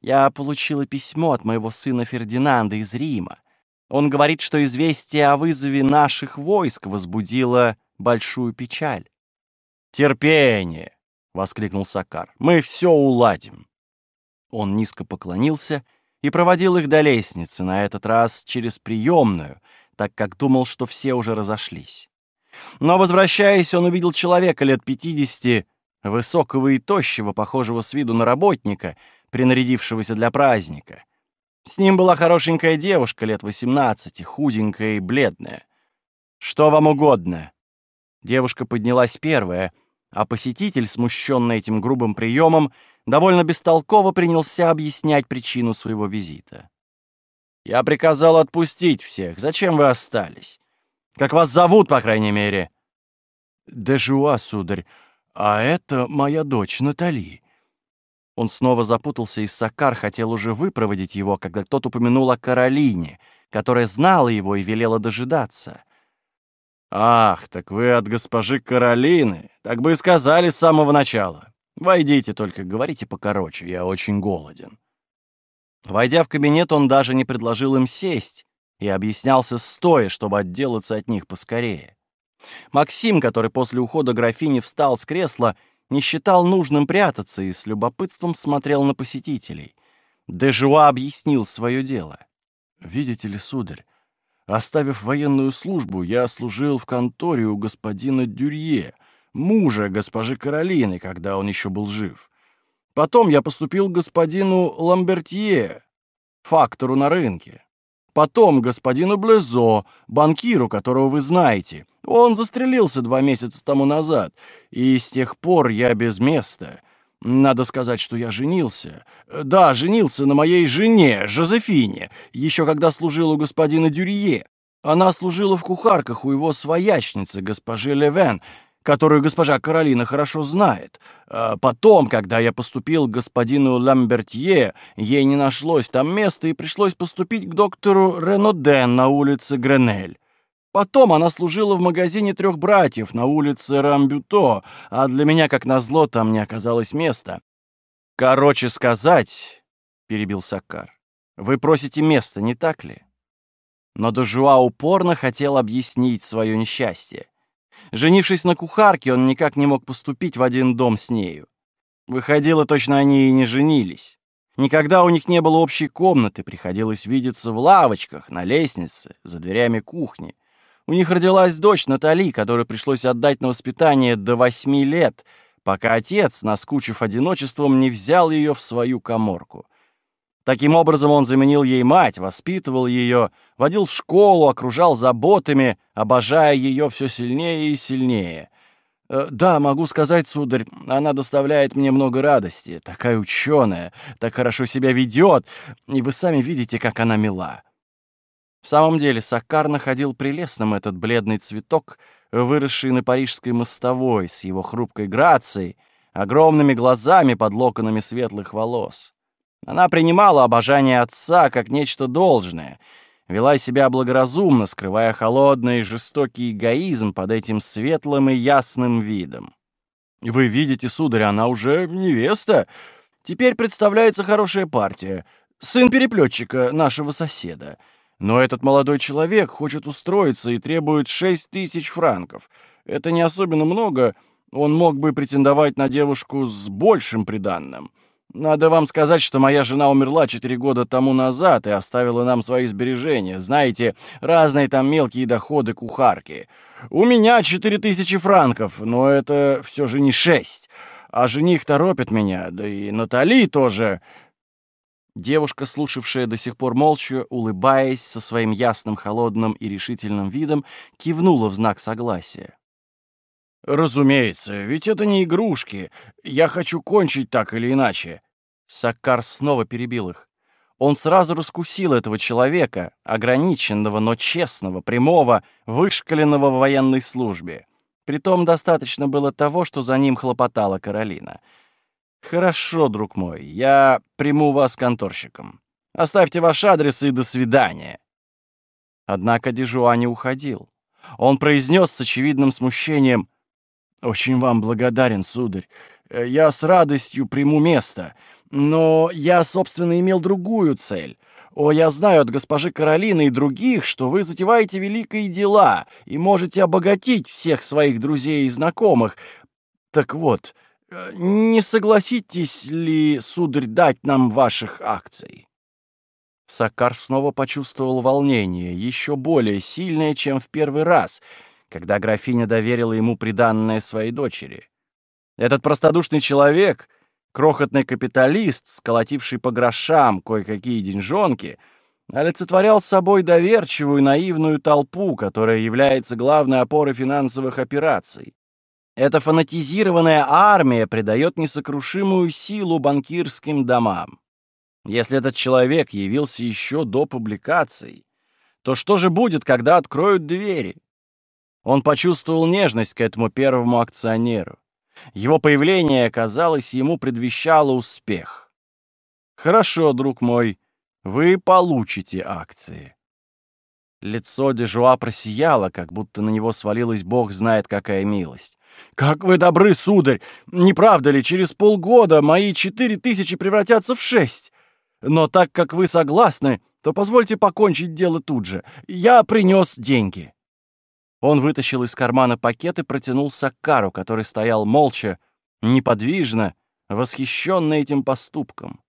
«Я получила письмо от моего сына Фердинанда из Рима. Он говорит, что известие о вызове наших войск возбудило большую печаль». «Терпение!» — воскликнул Сакар. «Мы все уладим». Он низко поклонился и проводил их до лестницы, на этот раз через приемную, так как думал, что все уже разошлись. Но, возвращаясь, он увидел человека лет пятидесяти, высокого и тощего, похожего с виду на работника, принарядившегося для праздника. С ним была хорошенькая девушка лет восемнадцати, худенькая и бледная. «Что вам угодно?» Девушка поднялась первая, а посетитель, смущенный этим грубым приемом, довольно бестолково принялся объяснять причину своего визита. «Я приказал отпустить всех. Зачем вы остались? Как вас зовут, по крайней мере?» «Дежуа, сударь. А это моя дочь Натали». Он снова запутался, и Сакар хотел уже выпроводить его, когда тот упомянул о Каролине, которая знала его и велела дожидаться. «Ах, так вы от госпожи Каролины. Так бы и сказали с самого начала. Войдите только, говорите покороче, я очень голоден». Войдя в кабинет, он даже не предложил им сесть, и объяснялся стоя, чтобы отделаться от них поскорее. Максим, который после ухода графини встал с кресла, не считал нужным прятаться и с любопытством смотрел на посетителей. Дежуа объяснил свое дело. «Видите ли, сударь, оставив военную службу, я служил в конторе у господина Дюрье, мужа госпожи Каролины, когда он еще был жив. Потом я поступил к господину Ламбертье, фактору на рынке. Потом господину Блезо, банкиру, которого вы знаете. Он застрелился два месяца тому назад, и с тех пор я без места. Надо сказать, что я женился. Да, женился на моей жене, Жозефине, еще когда служил у господина Дюрье. Она служила в кухарках у его своячницы, госпожи Левен, которую госпожа Каролина хорошо знает. А потом, когда я поступил к господину Ламбертье, ей не нашлось там места, и пришлось поступить к доктору Реноден на улице Гренель. Потом она служила в магазине трех братьев на улице Рамбюто, а для меня, как назло, там не оказалось места. «Короче сказать», — перебил Саккар, — «вы просите места, не так ли?» Но Дожуа упорно хотел объяснить свое несчастье. Женившись на кухарке, он никак не мог поступить в один дом с нею. Выходило, точно они и не женились. Никогда у них не было общей комнаты, приходилось видеться в лавочках, на лестнице, за дверями кухни. У них родилась дочь Натали, которую пришлось отдать на воспитание до восьми лет, пока отец, наскучив одиночеством, не взял ее в свою коморку — Таким образом он заменил ей мать, воспитывал ее, водил в школу, окружал заботами, обожая ее все сильнее и сильнее. Э, да, могу сказать, сударь, она доставляет мне много радости. Такая ученая, так хорошо себя ведет, и вы сами видите, как она мила. В самом деле, Саккар находил прелестным этот бледный цветок, выросший на парижской мостовой, с его хрупкой грацией, огромными глазами под локонами светлых волос. Она принимала обожание отца как нечто должное, вела себя благоразумно, скрывая холодный и жестокий эгоизм под этим светлым и ясным видом. «Вы видите, сударь, она уже невеста. Теперь представляется хорошая партия. Сын переплетчика, нашего соседа. Но этот молодой человек хочет устроиться и требует шесть тысяч франков. Это не особенно много, он мог бы претендовать на девушку с большим приданным. Надо вам сказать, что моя жена умерла четыре года тому назад и оставила нам свои сбережения. Знаете, разные там мелкие доходы кухарки. У меня четыре тысячи франков, но это все же не шесть. А жених торопит меня, да и Натали тоже. Девушка, слушавшая до сих пор молча, улыбаясь со своим ясным, холодным и решительным видом, кивнула в знак согласия. «Разумеется, ведь это не игрушки. Я хочу кончить так или иначе». Саккар снова перебил их. Он сразу раскусил этого человека, ограниченного, но честного, прямого, вышкаленного в военной службе. Притом достаточно было того, что за ним хлопотала Каролина. «Хорошо, друг мой, я приму вас конторщиком. Оставьте ваш адрес и до свидания». Однако Дежуа не уходил. Он произнес с очевидным смущением — «Очень вам благодарен, сударь. Э, я с радостью приму место. Но я, собственно, имел другую цель. О, я знаю от госпожи Каролины и других, что вы затеваете великие дела и можете обогатить всех своих друзей и знакомых. Так вот, э, не согласитесь ли, сударь, дать нам ваших акций?» Сакар снова почувствовал волнение, еще более сильное, чем в первый раз — когда графиня доверила ему приданное своей дочери. Этот простодушный человек, крохотный капиталист, сколотивший по грошам кое-какие деньжонки, олицетворял собой доверчивую наивную толпу, которая является главной опорой финансовых операций. Эта фанатизированная армия придает несокрушимую силу банкирским домам. Если этот человек явился еще до публикаций, то что же будет, когда откроют двери? Он почувствовал нежность к этому первому акционеру. Его появление, казалось, ему предвещало успех. «Хорошо, друг мой, вы получите акции». Лицо Дежуа просияло, как будто на него свалилась бог знает какая милость. «Как вы добры, сударь! Не правда ли, через полгода мои четыре тысячи превратятся в шесть? Но так как вы согласны, то позвольте покончить дело тут же. Я принес деньги». Он вытащил из кармана пакет и протянул Саккару, который стоял молча, неподвижно, восхищенный этим поступком.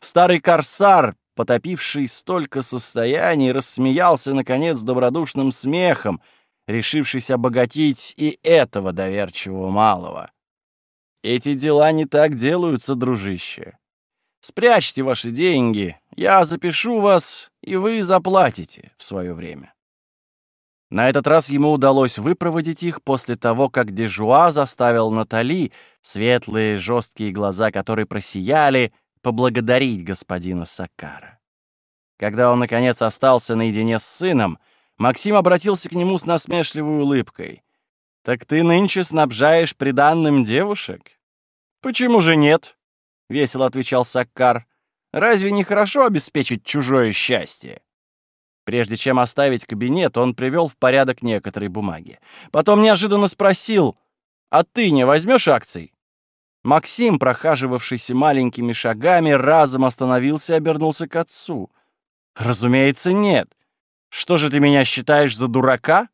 Старый корсар, потопивший столько состояний, рассмеялся, наконец, добродушным смехом, решившись обогатить и этого доверчивого малого. «Эти дела не так делаются, дружище. Спрячьте ваши деньги, я запишу вас, и вы заплатите в свое время». На этот раз ему удалось выпроводить их после того, как Дежуа заставил Натали, светлые жесткие глаза которой просияли, поблагодарить господина Сакара. Когда он, наконец, остался наедине с сыном, Максим обратился к нему с насмешливой улыбкой. «Так ты нынче снабжаешь приданным девушек?» «Почему же нет?» — весело отвечал Саккар. «Разве не хорошо обеспечить чужое счастье?» Прежде чем оставить кабинет, он привел в порядок некоторые бумаги. Потом неожиданно спросил, «А ты не возьмешь акций?» Максим, прохаживавшийся маленькими шагами, разом остановился и обернулся к отцу. «Разумеется, нет. Что же ты меня считаешь за дурака?»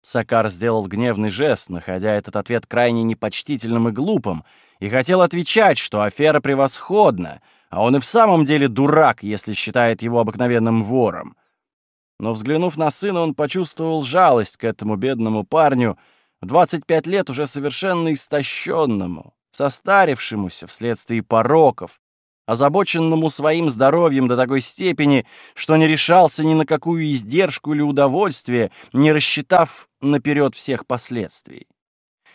Сакар сделал гневный жест, находя этот ответ крайне непочтительным и глупым, и хотел отвечать, что афера превосходна, а он и в самом деле дурак, если считает его обыкновенным вором. Но, взглянув на сына, он почувствовал жалость к этому бедному парню, в 25 лет уже совершенно истощенному, состарившемуся вследствие пороков, озабоченному своим здоровьем до такой степени, что не решался ни на какую издержку или удовольствие, не рассчитав наперед всех последствий.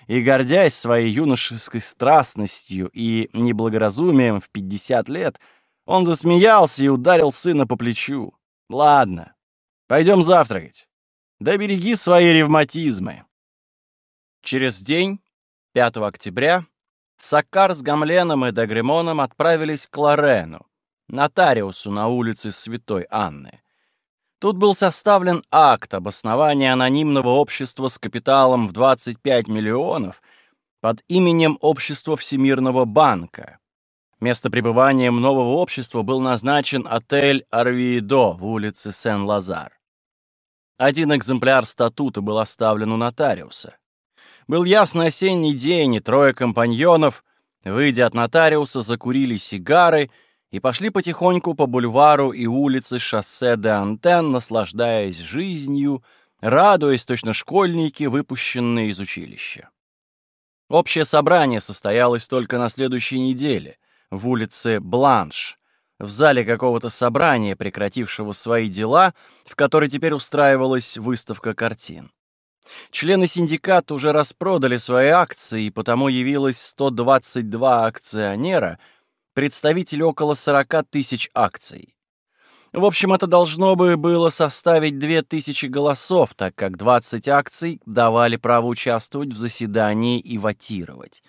И, гордясь своей юношеской страстностью и неблагоразумием в 50 лет, он засмеялся и ударил сына по плечу. «Ладно, Пойдем завтракать. Да береги свои ревматизмы. Через день, 5 октября, Саккар с Гамленом и Дагремоном отправились к Лорену, нотариусу на улице Святой Анны. Тут был составлен акт об основании анонимного общества с капиталом в 25 миллионов под именем Общества Всемирного банка. Место пребывания нового общества был назначен отель Арвиедо в улице Сен-Лазар. Один экземпляр статута был оставлен у нотариуса. Был ясный осенний день, и трое компаньонов, выйдя от нотариуса, закурили сигары и пошли потихоньку по бульвару и улице шоссе де Антен, наслаждаясь жизнью, радуясь точно школьники, выпущенные из училища. Общее собрание состоялось только на следующей неделе в улице Бланш, в зале какого-то собрания, прекратившего свои дела, в которой теперь устраивалась выставка картин. Члены синдиката уже распродали свои акции, и потому явилось 122 акционера, представители около 40 тысяч акций. В общем, это должно бы было составить 2000 голосов, так как 20 акций давали право участвовать в заседании и вотировать.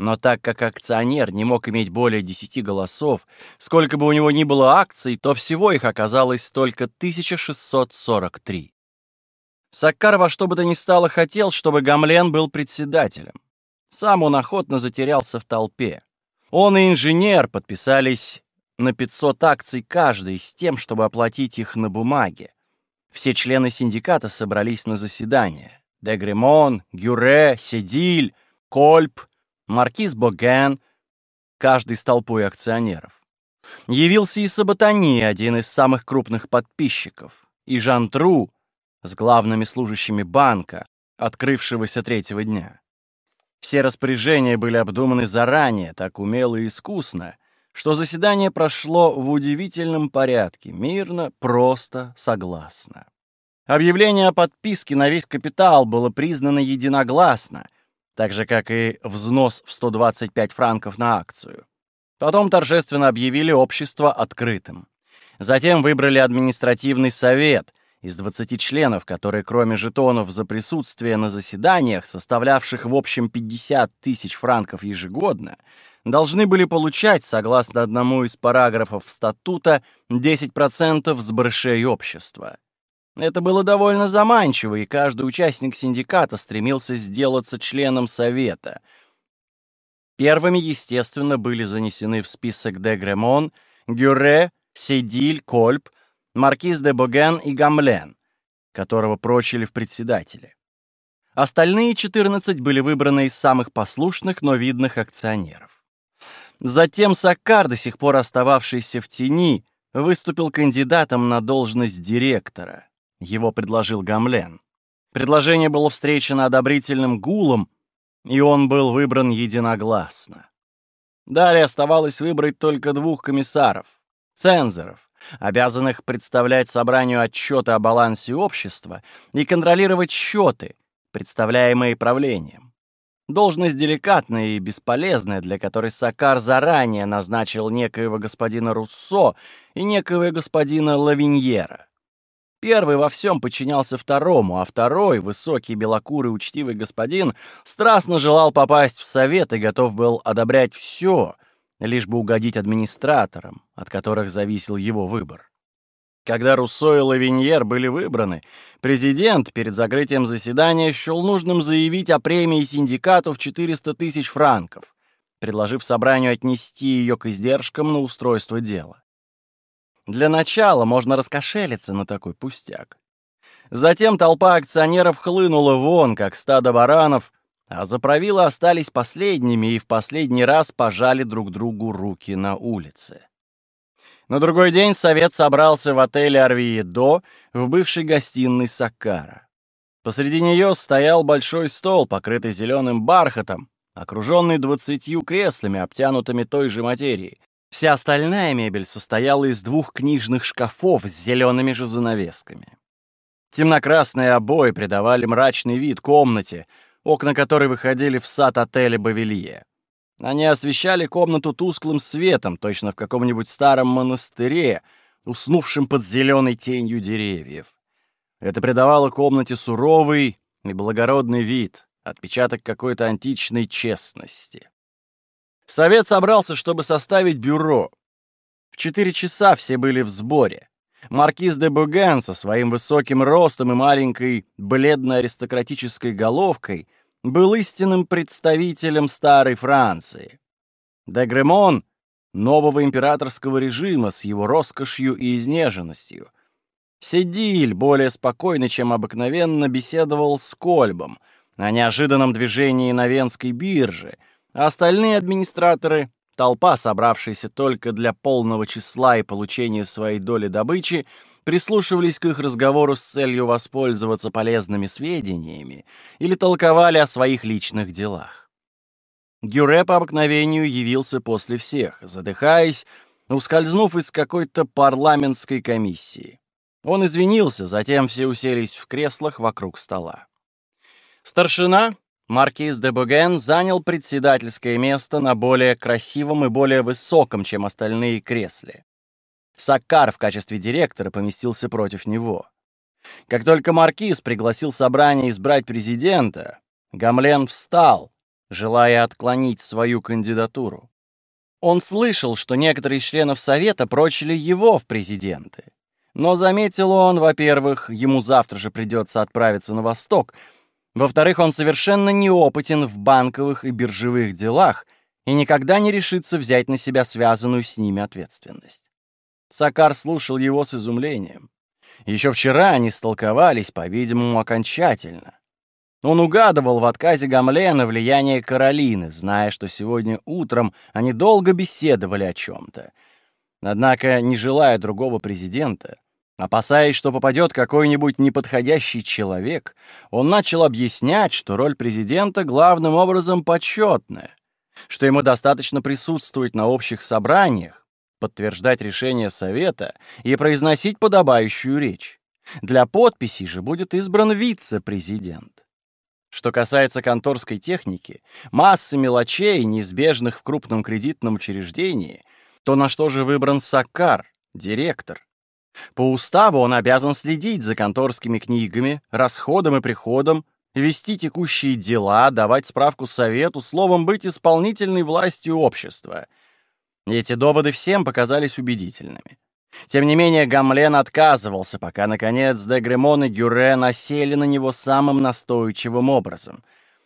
Но так как акционер не мог иметь более 10 голосов, сколько бы у него ни было акций, то всего их оказалось только 1643. Саккар во что бы то ни стало хотел, чтобы Гамлен был председателем. Сам он охотно затерялся в толпе. Он и инженер подписались на 500 акций каждый с тем, чтобы оплатить их на бумаге. Все члены синдиката собрались на заседание. Дегремон, Гюре, Седиль, Кольп, Маркиз Боген, каждый с толпой акционеров. Явился и Саботани, один из самых крупных подписчиков, и Жан Тру, с главными служащими банка, открывшегося третьего дня. Все распоряжения были обдуманы заранее, так умело и искусно, что заседание прошло в удивительном порядке, мирно, просто, согласно. Объявление о подписке на весь капитал было признано единогласно, так же, как и взнос в 125 франков на акцию. Потом торжественно объявили общество открытым. Затем выбрали административный совет, из 20 членов, которые кроме жетонов за присутствие на заседаниях, составлявших в общем 50 тысяч франков ежегодно, должны были получать, согласно одному из параграфов статута, 10% с барышей общества. Это было довольно заманчиво, и каждый участник синдиката стремился сделаться членом совета. Первыми, естественно, были занесены в список Дегремон, Гюре, Седиль, Кольп, маркиз де Боген и Гамлен, которого прочили в председателе. Остальные 14 были выбраны из самых послушных, но видных акционеров. Затем Саккар, до сих пор остававшийся в тени, выступил кандидатом на должность директора. Его предложил Гамлен. Предложение было встречено одобрительным гулом, и он был выбран единогласно. Далее оставалось выбрать только двух комиссаров, цензоров, обязанных представлять собранию отчеты о балансе общества и контролировать счеты, представляемые правлением. Должность деликатная и бесполезная, для которой Сакар заранее назначил некоего господина Руссо и некоего господина Лавиньера. Первый во всем подчинялся второму, а второй, высокий, белокурый, учтивый господин, страстно желал попасть в совет и готов был одобрять все — лишь бы угодить администраторам, от которых зависел его выбор. Когда Руссо и Лавиньер были выбраны, президент перед закрытием заседания счел нужным заявить о премии синдикату в 400 тысяч франков, предложив собранию отнести ее к издержкам на устройство дела. Для начала можно раскошелиться на такой пустяк. Затем толпа акционеров хлынула вон, как стадо баранов, а заправилы остались последними и в последний раз пожали друг другу руки на улице. На другой день совет собрался в отеле Арвиедо в бывшей гостиной Саккара. Посреди нее стоял большой стол, покрытый зеленым бархатом, окруженный двадцатью креслами, обтянутыми той же материей. Вся остальная мебель состояла из двух книжных шкафов с зелеными же занавесками. Темнокрасные обои придавали мрачный вид комнате, окна которой выходили в сад отеля «Бавилье». Они освещали комнату тусклым светом, точно в каком-нибудь старом монастыре, уснувшем под зеленой тенью деревьев. Это придавало комнате суровый и благородный вид, отпечаток какой-то античной честности. Совет собрался, чтобы составить бюро. В четыре часа все были в сборе. Маркиз де Буген со своим высоким ростом и маленькой бледно-аристократической головкой был истинным представителем старой Франции. Де Гремон — нового императорского режима с его роскошью и изнеженностью. Седиль, более спокойный, чем обыкновенно, беседовал с Кольбом о неожиданном движении на Венской бирже, а остальные администраторы Толпа, собравшаяся только для полного числа и получения своей доли добычи, прислушивались к их разговору с целью воспользоваться полезными сведениями или толковали о своих личных делах. Гюре по обыкновению явился после всех, задыхаясь, ускользнув из какой-то парламентской комиссии. Он извинился, затем все уселись в креслах вокруг стола. Старшина, Маркиз де Буген занял председательское место на более красивом и более высоком, чем остальные, кресле. Саккар в качестве директора поместился против него. Как только Маркиз пригласил собрание избрать президента, Гамлен встал, желая отклонить свою кандидатуру. Он слышал, что некоторые членов Совета прочили его в президенты. Но заметил он, во-первых, ему завтра же придется отправиться на восток — во-вторых, он совершенно неопытен в банковых и биржевых делах и никогда не решится взять на себя связанную с ними ответственность. Сакар слушал его с изумлением. Еще вчера они столковались, по-видимому, окончательно. Он угадывал в отказе Гамлена влияние Каролины, зная, что сегодня утром они долго беседовали о чем-то. Однако, не желая другого президента, Опасаясь, что попадет какой-нибудь неподходящий человек, он начал объяснять, что роль президента главным образом почетная, что ему достаточно присутствовать на общих собраниях, подтверждать решения Совета и произносить подобающую речь. Для подписей же будет избран вице-президент. Что касается конторской техники, массы мелочей, неизбежных в крупном кредитном учреждении, то на что же выбран Саккар, директор? По уставу он обязан следить за конторскими книгами, расходом и приходом, вести текущие дела, давать справку совету, словом, быть исполнительной властью общества. Эти доводы всем показались убедительными. Тем не менее, Гамлен отказывался, пока, наконец, де Гремон и Гюре насели на него самым настойчивым образом.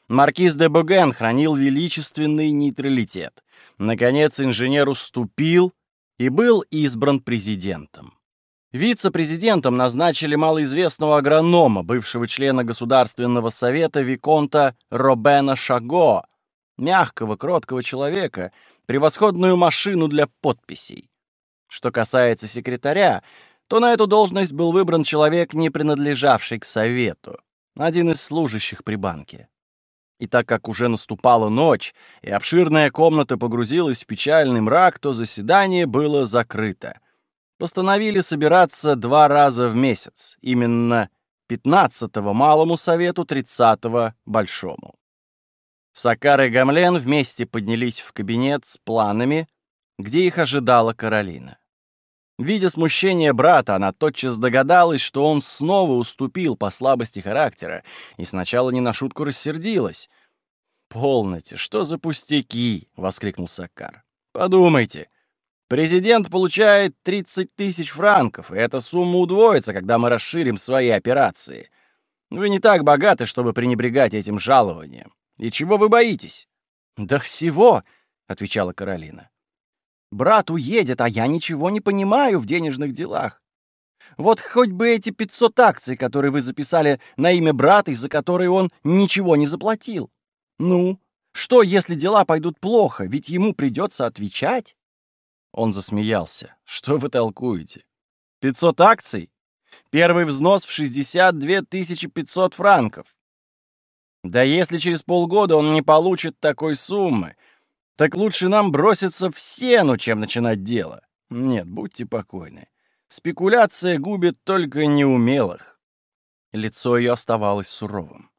Маркиз де Буген хранил величественный нейтралитет. Наконец, инженер уступил и был избран президентом. Вице-президентом назначили малоизвестного агронома, бывшего члена Государственного совета Виконта Робена Шаго, мягкого, кроткого человека, превосходную машину для подписей. Что касается секретаря, то на эту должность был выбран человек, не принадлежавший к совету, один из служащих при банке. И так как уже наступала ночь, и обширная комната погрузилась в печальный мрак, то заседание было закрыто постановили собираться два раза в месяц, именно 15-го Малому Совету, 30-го Большому. Сакар и Гамлен вместе поднялись в кабинет с планами, где их ожидала Каролина. Видя смущение брата, она тотчас догадалась, что он снова уступил по слабости характера, и сначала не на шутку рассердилась. «Полноте, что за пустяки!» — воскликнул Саккар. «Подумайте, Президент получает 30 тысяч франков, и эта сумма удвоится, когда мы расширим свои операции. Вы не так богаты, чтобы пренебрегать этим жалованием. И чего вы боитесь?» «Да всего», — отвечала Каролина. «Брат уедет, а я ничего не понимаю в денежных делах. Вот хоть бы эти 500 акций, которые вы записали на имя брата, из-за которые он ничего не заплатил. Ну, что, если дела пойдут плохо, ведь ему придется отвечать?» Он засмеялся. «Что вы толкуете? 500 акций? Первый взнос в 62 500 франков. Да если через полгода он не получит такой суммы, так лучше нам броситься в сену, чем начинать дело. Нет, будьте покойны. Спекуляция губит только неумелых». Лицо ее оставалось суровым.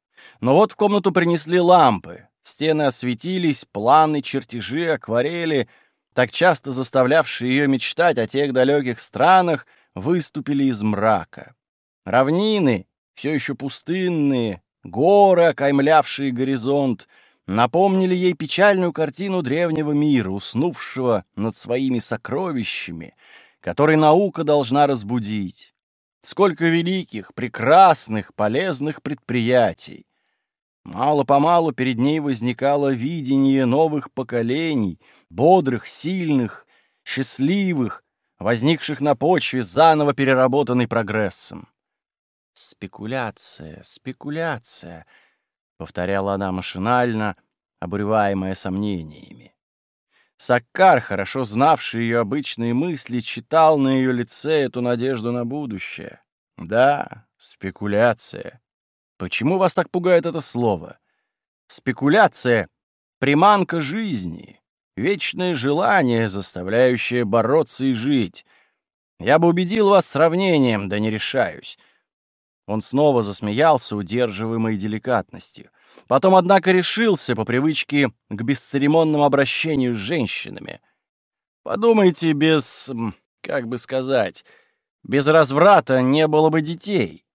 Но вот в комнату принесли лампы. Стены осветились, планы, чертежи, акварели — так часто заставлявшие ее мечтать о тех далеких странах, выступили из мрака. Равнины, все еще пустынные, горы, окаймлявшие горизонт, напомнили ей печальную картину древнего мира, уснувшего над своими сокровищами, который наука должна разбудить. Сколько великих, прекрасных, полезных предприятий. Мало-помалу перед ней возникало видение новых поколений, бодрых, сильных, счастливых, возникших на почве, заново переработанной прогрессом. «Спекуляция, спекуляция», — повторяла она машинально, обуреваемая сомнениями. Саккар, хорошо знавший ее обычные мысли, читал на ее лице эту надежду на будущее. Да, спекуляция. Почему вас так пугает это слово? Спекуляция — приманка жизни, вечное желание, заставляющее бороться и жить. Я бы убедил вас сравнением, да не решаюсь. Он снова засмеялся, удерживаемой деликатностью. Потом, однако, решился по привычке к бесцеремонному обращению с женщинами. Подумайте, без, как бы сказать, без разврата не было бы детей.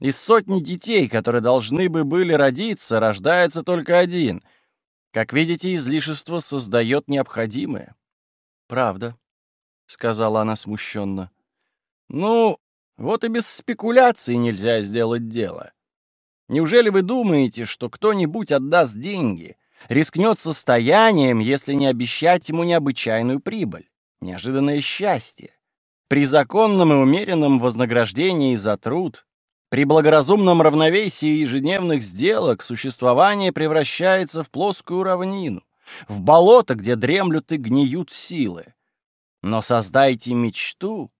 Из сотни детей, которые должны бы были родиться, рождается только один. Как видите, излишество создает необходимое. «Правда», — сказала она смущенно. «Ну, вот и без спекуляций нельзя сделать дело. Неужели вы думаете, что кто-нибудь отдаст деньги, рискнет состоянием, если не обещать ему необычайную прибыль, неожиданное счастье? При законном и умеренном вознаграждении за труд, при благоразумном равновесии ежедневных сделок существование превращается в плоскую равнину, в болото, где дремлют и гниют силы. Но создайте мечту,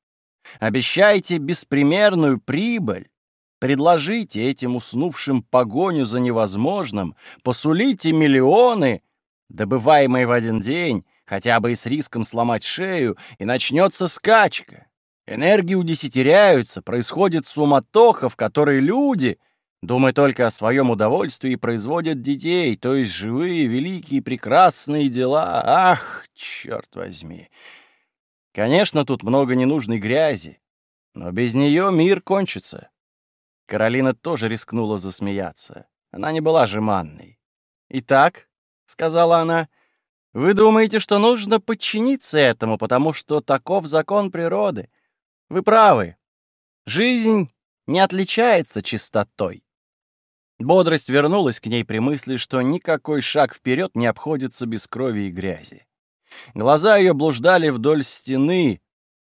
Обещайте беспримерную прибыль. Предложите этим уснувшим погоню за невозможным, посулите миллионы, добываемые в один день, хотя бы и с риском сломать шею, и начнется скачка. Энергии удесятеряются, происходит суматоха, в которой люди, думая только о своем удовольствии, производят детей, то есть живые, великие, прекрасные дела. Ах, черт возьми! Конечно, тут много ненужной грязи, но без нее мир кончится. Каролина тоже рискнула засмеяться. Она не была жеманной. «Итак», — сказала она, — «вы думаете, что нужно подчиниться этому, потому что таков закон природы? Вы правы. Жизнь не отличается чистотой». Бодрость вернулась к ней при мысли, что никакой шаг вперед не обходится без крови и грязи. Глаза ее блуждали вдоль стены,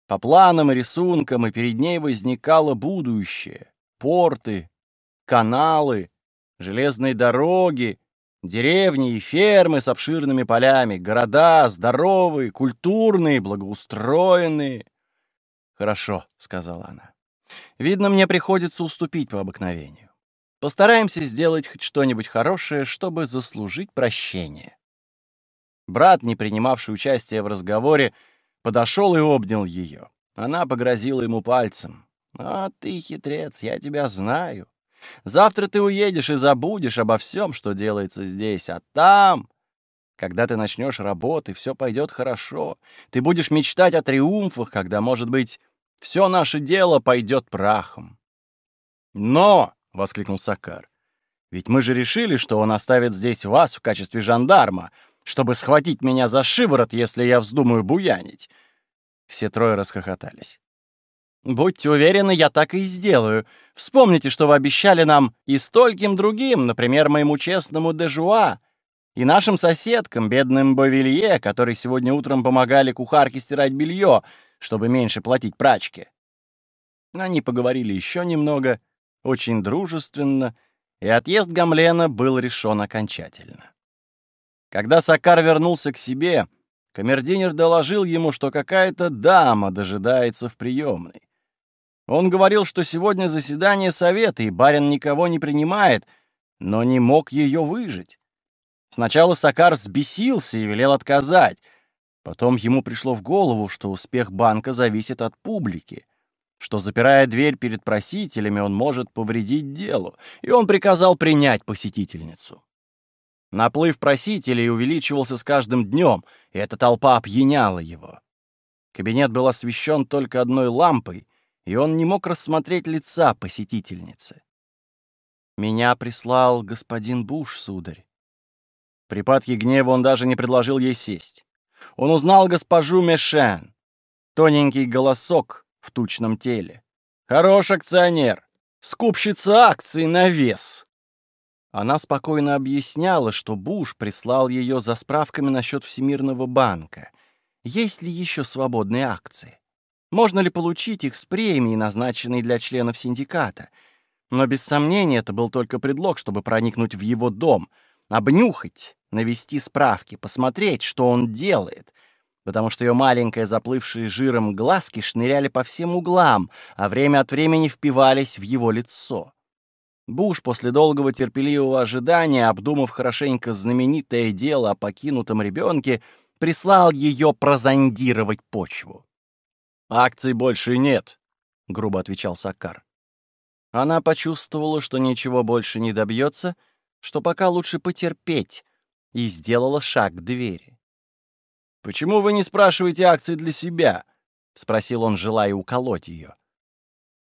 по планам и рисункам, и перед ней возникало будущее. Порты, каналы, железные дороги, деревни и фермы с обширными полями, города здоровые, культурные, благоустроенные. «Хорошо», — сказала она. «Видно, мне приходится уступить по обыкновению. Постараемся сделать хоть что-нибудь хорошее, чтобы заслужить прощение». Брат, не принимавший участия в разговоре, подошел и обнял ее. Она погрозила ему пальцем. «А ты хитрец, я тебя знаю. Завтра ты уедешь и забудешь обо всем, что делается здесь, а там...» Когда ты начнешь работать, все пойдет хорошо. Ты будешь мечтать о триумфах, когда, может быть, все наше дело пойдет прахом. «Но!» — воскликнул Сакар. «Ведь мы же решили, что он оставит здесь вас в качестве жандарма, чтобы схватить меня за шиворот, если я вздумаю буянить». Все трое расхохотались. «Будьте уверены, я так и сделаю. Вспомните, что вы обещали нам и стольким другим, например, моему честному Дежуа, и нашим соседкам, бедным Бавилье, которые сегодня утром помогали кухарке стирать белье, чтобы меньше платить прачке». Они поговорили еще немного, очень дружественно, и отъезд Гамлена был решен окончательно. Когда Сакар вернулся к себе, камердинер доложил ему, что какая-то дама дожидается в приемной. Он говорил, что сегодня заседание совета, и барин никого не принимает, но не мог ее выжить. Сначала Сакар взбесился и велел отказать. Потом ему пришло в голову, что успех банка зависит от публики, что, запирая дверь перед просителями, он может повредить делу, и он приказал принять посетительницу. Наплыв просителей увеличивался с каждым днем, и эта толпа опьяняла его. Кабинет был освещен только одной лампой, и он не мог рассмотреть лица посетительницы. «Меня прислал господин Буш, сударь». припадке гнева он даже не предложил ей сесть. Он узнал госпожу Мешен. Тоненький голосок в тучном теле. Хорош акционер. Скупщица акций на вес. Она спокойно объясняла, что Буш прислал ее за справками насчет Всемирного банка. Есть ли еще свободные акции? Можно ли получить их с премией, назначенной для членов синдиката? Но без сомнения это был только предлог, чтобы проникнуть в его дом, обнюхать, навести справки, посмотреть, что он делает, потому что ее маленькие заплывшие жиром глазки шныряли по всем углам, а время от времени впивались в его лицо. Буш после долгого терпеливого ожидания, обдумав хорошенько знаменитое дело о покинутом ребенке, прислал ее прозондировать почву. «Акций больше нет», — грубо отвечал Саккар. Она почувствовала, что ничего больше не добьется, что пока лучше потерпеть, и сделала шаг к двери. «Почему вы не спрашиваете акции для себя?» — спросил он, желая уколоть ее.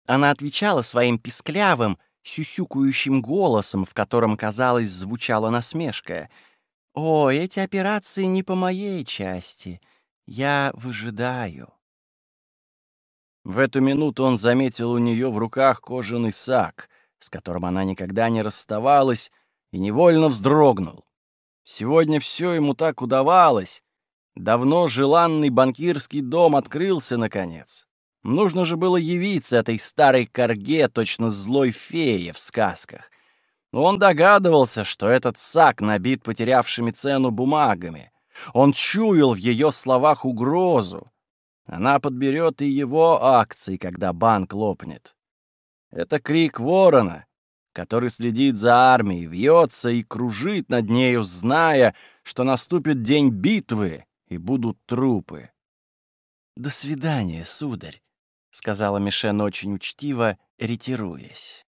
Она отвечала своим писклявым, сюсюкающим голосом, в котором, казалось, звучала насмешка. «О, эти операции не по моей части. Я выжидаю». В эту минуту он заметил у нее в руках кожаный сак, с которым она никогда не расставалась, и невольно вздрогнул. Сегодня все ему так удавалось. Давно желанный банкирский дом открылся, наконец. Нужно же было явиться этой старой корге, точно злой фее в сказках. Он догадывался, что этот сак набит потерявшими цену бумагами. Он чуял в ее словах угрозу. Она подберет и его акции, когда банк лопнет. Это крик ворона, который следит за армией, вьется и кружит над нею, зная, что наступит день битвы и будут трупы. «До свидания, сударь», — сказала Мишен очень учтиво, ретируясь.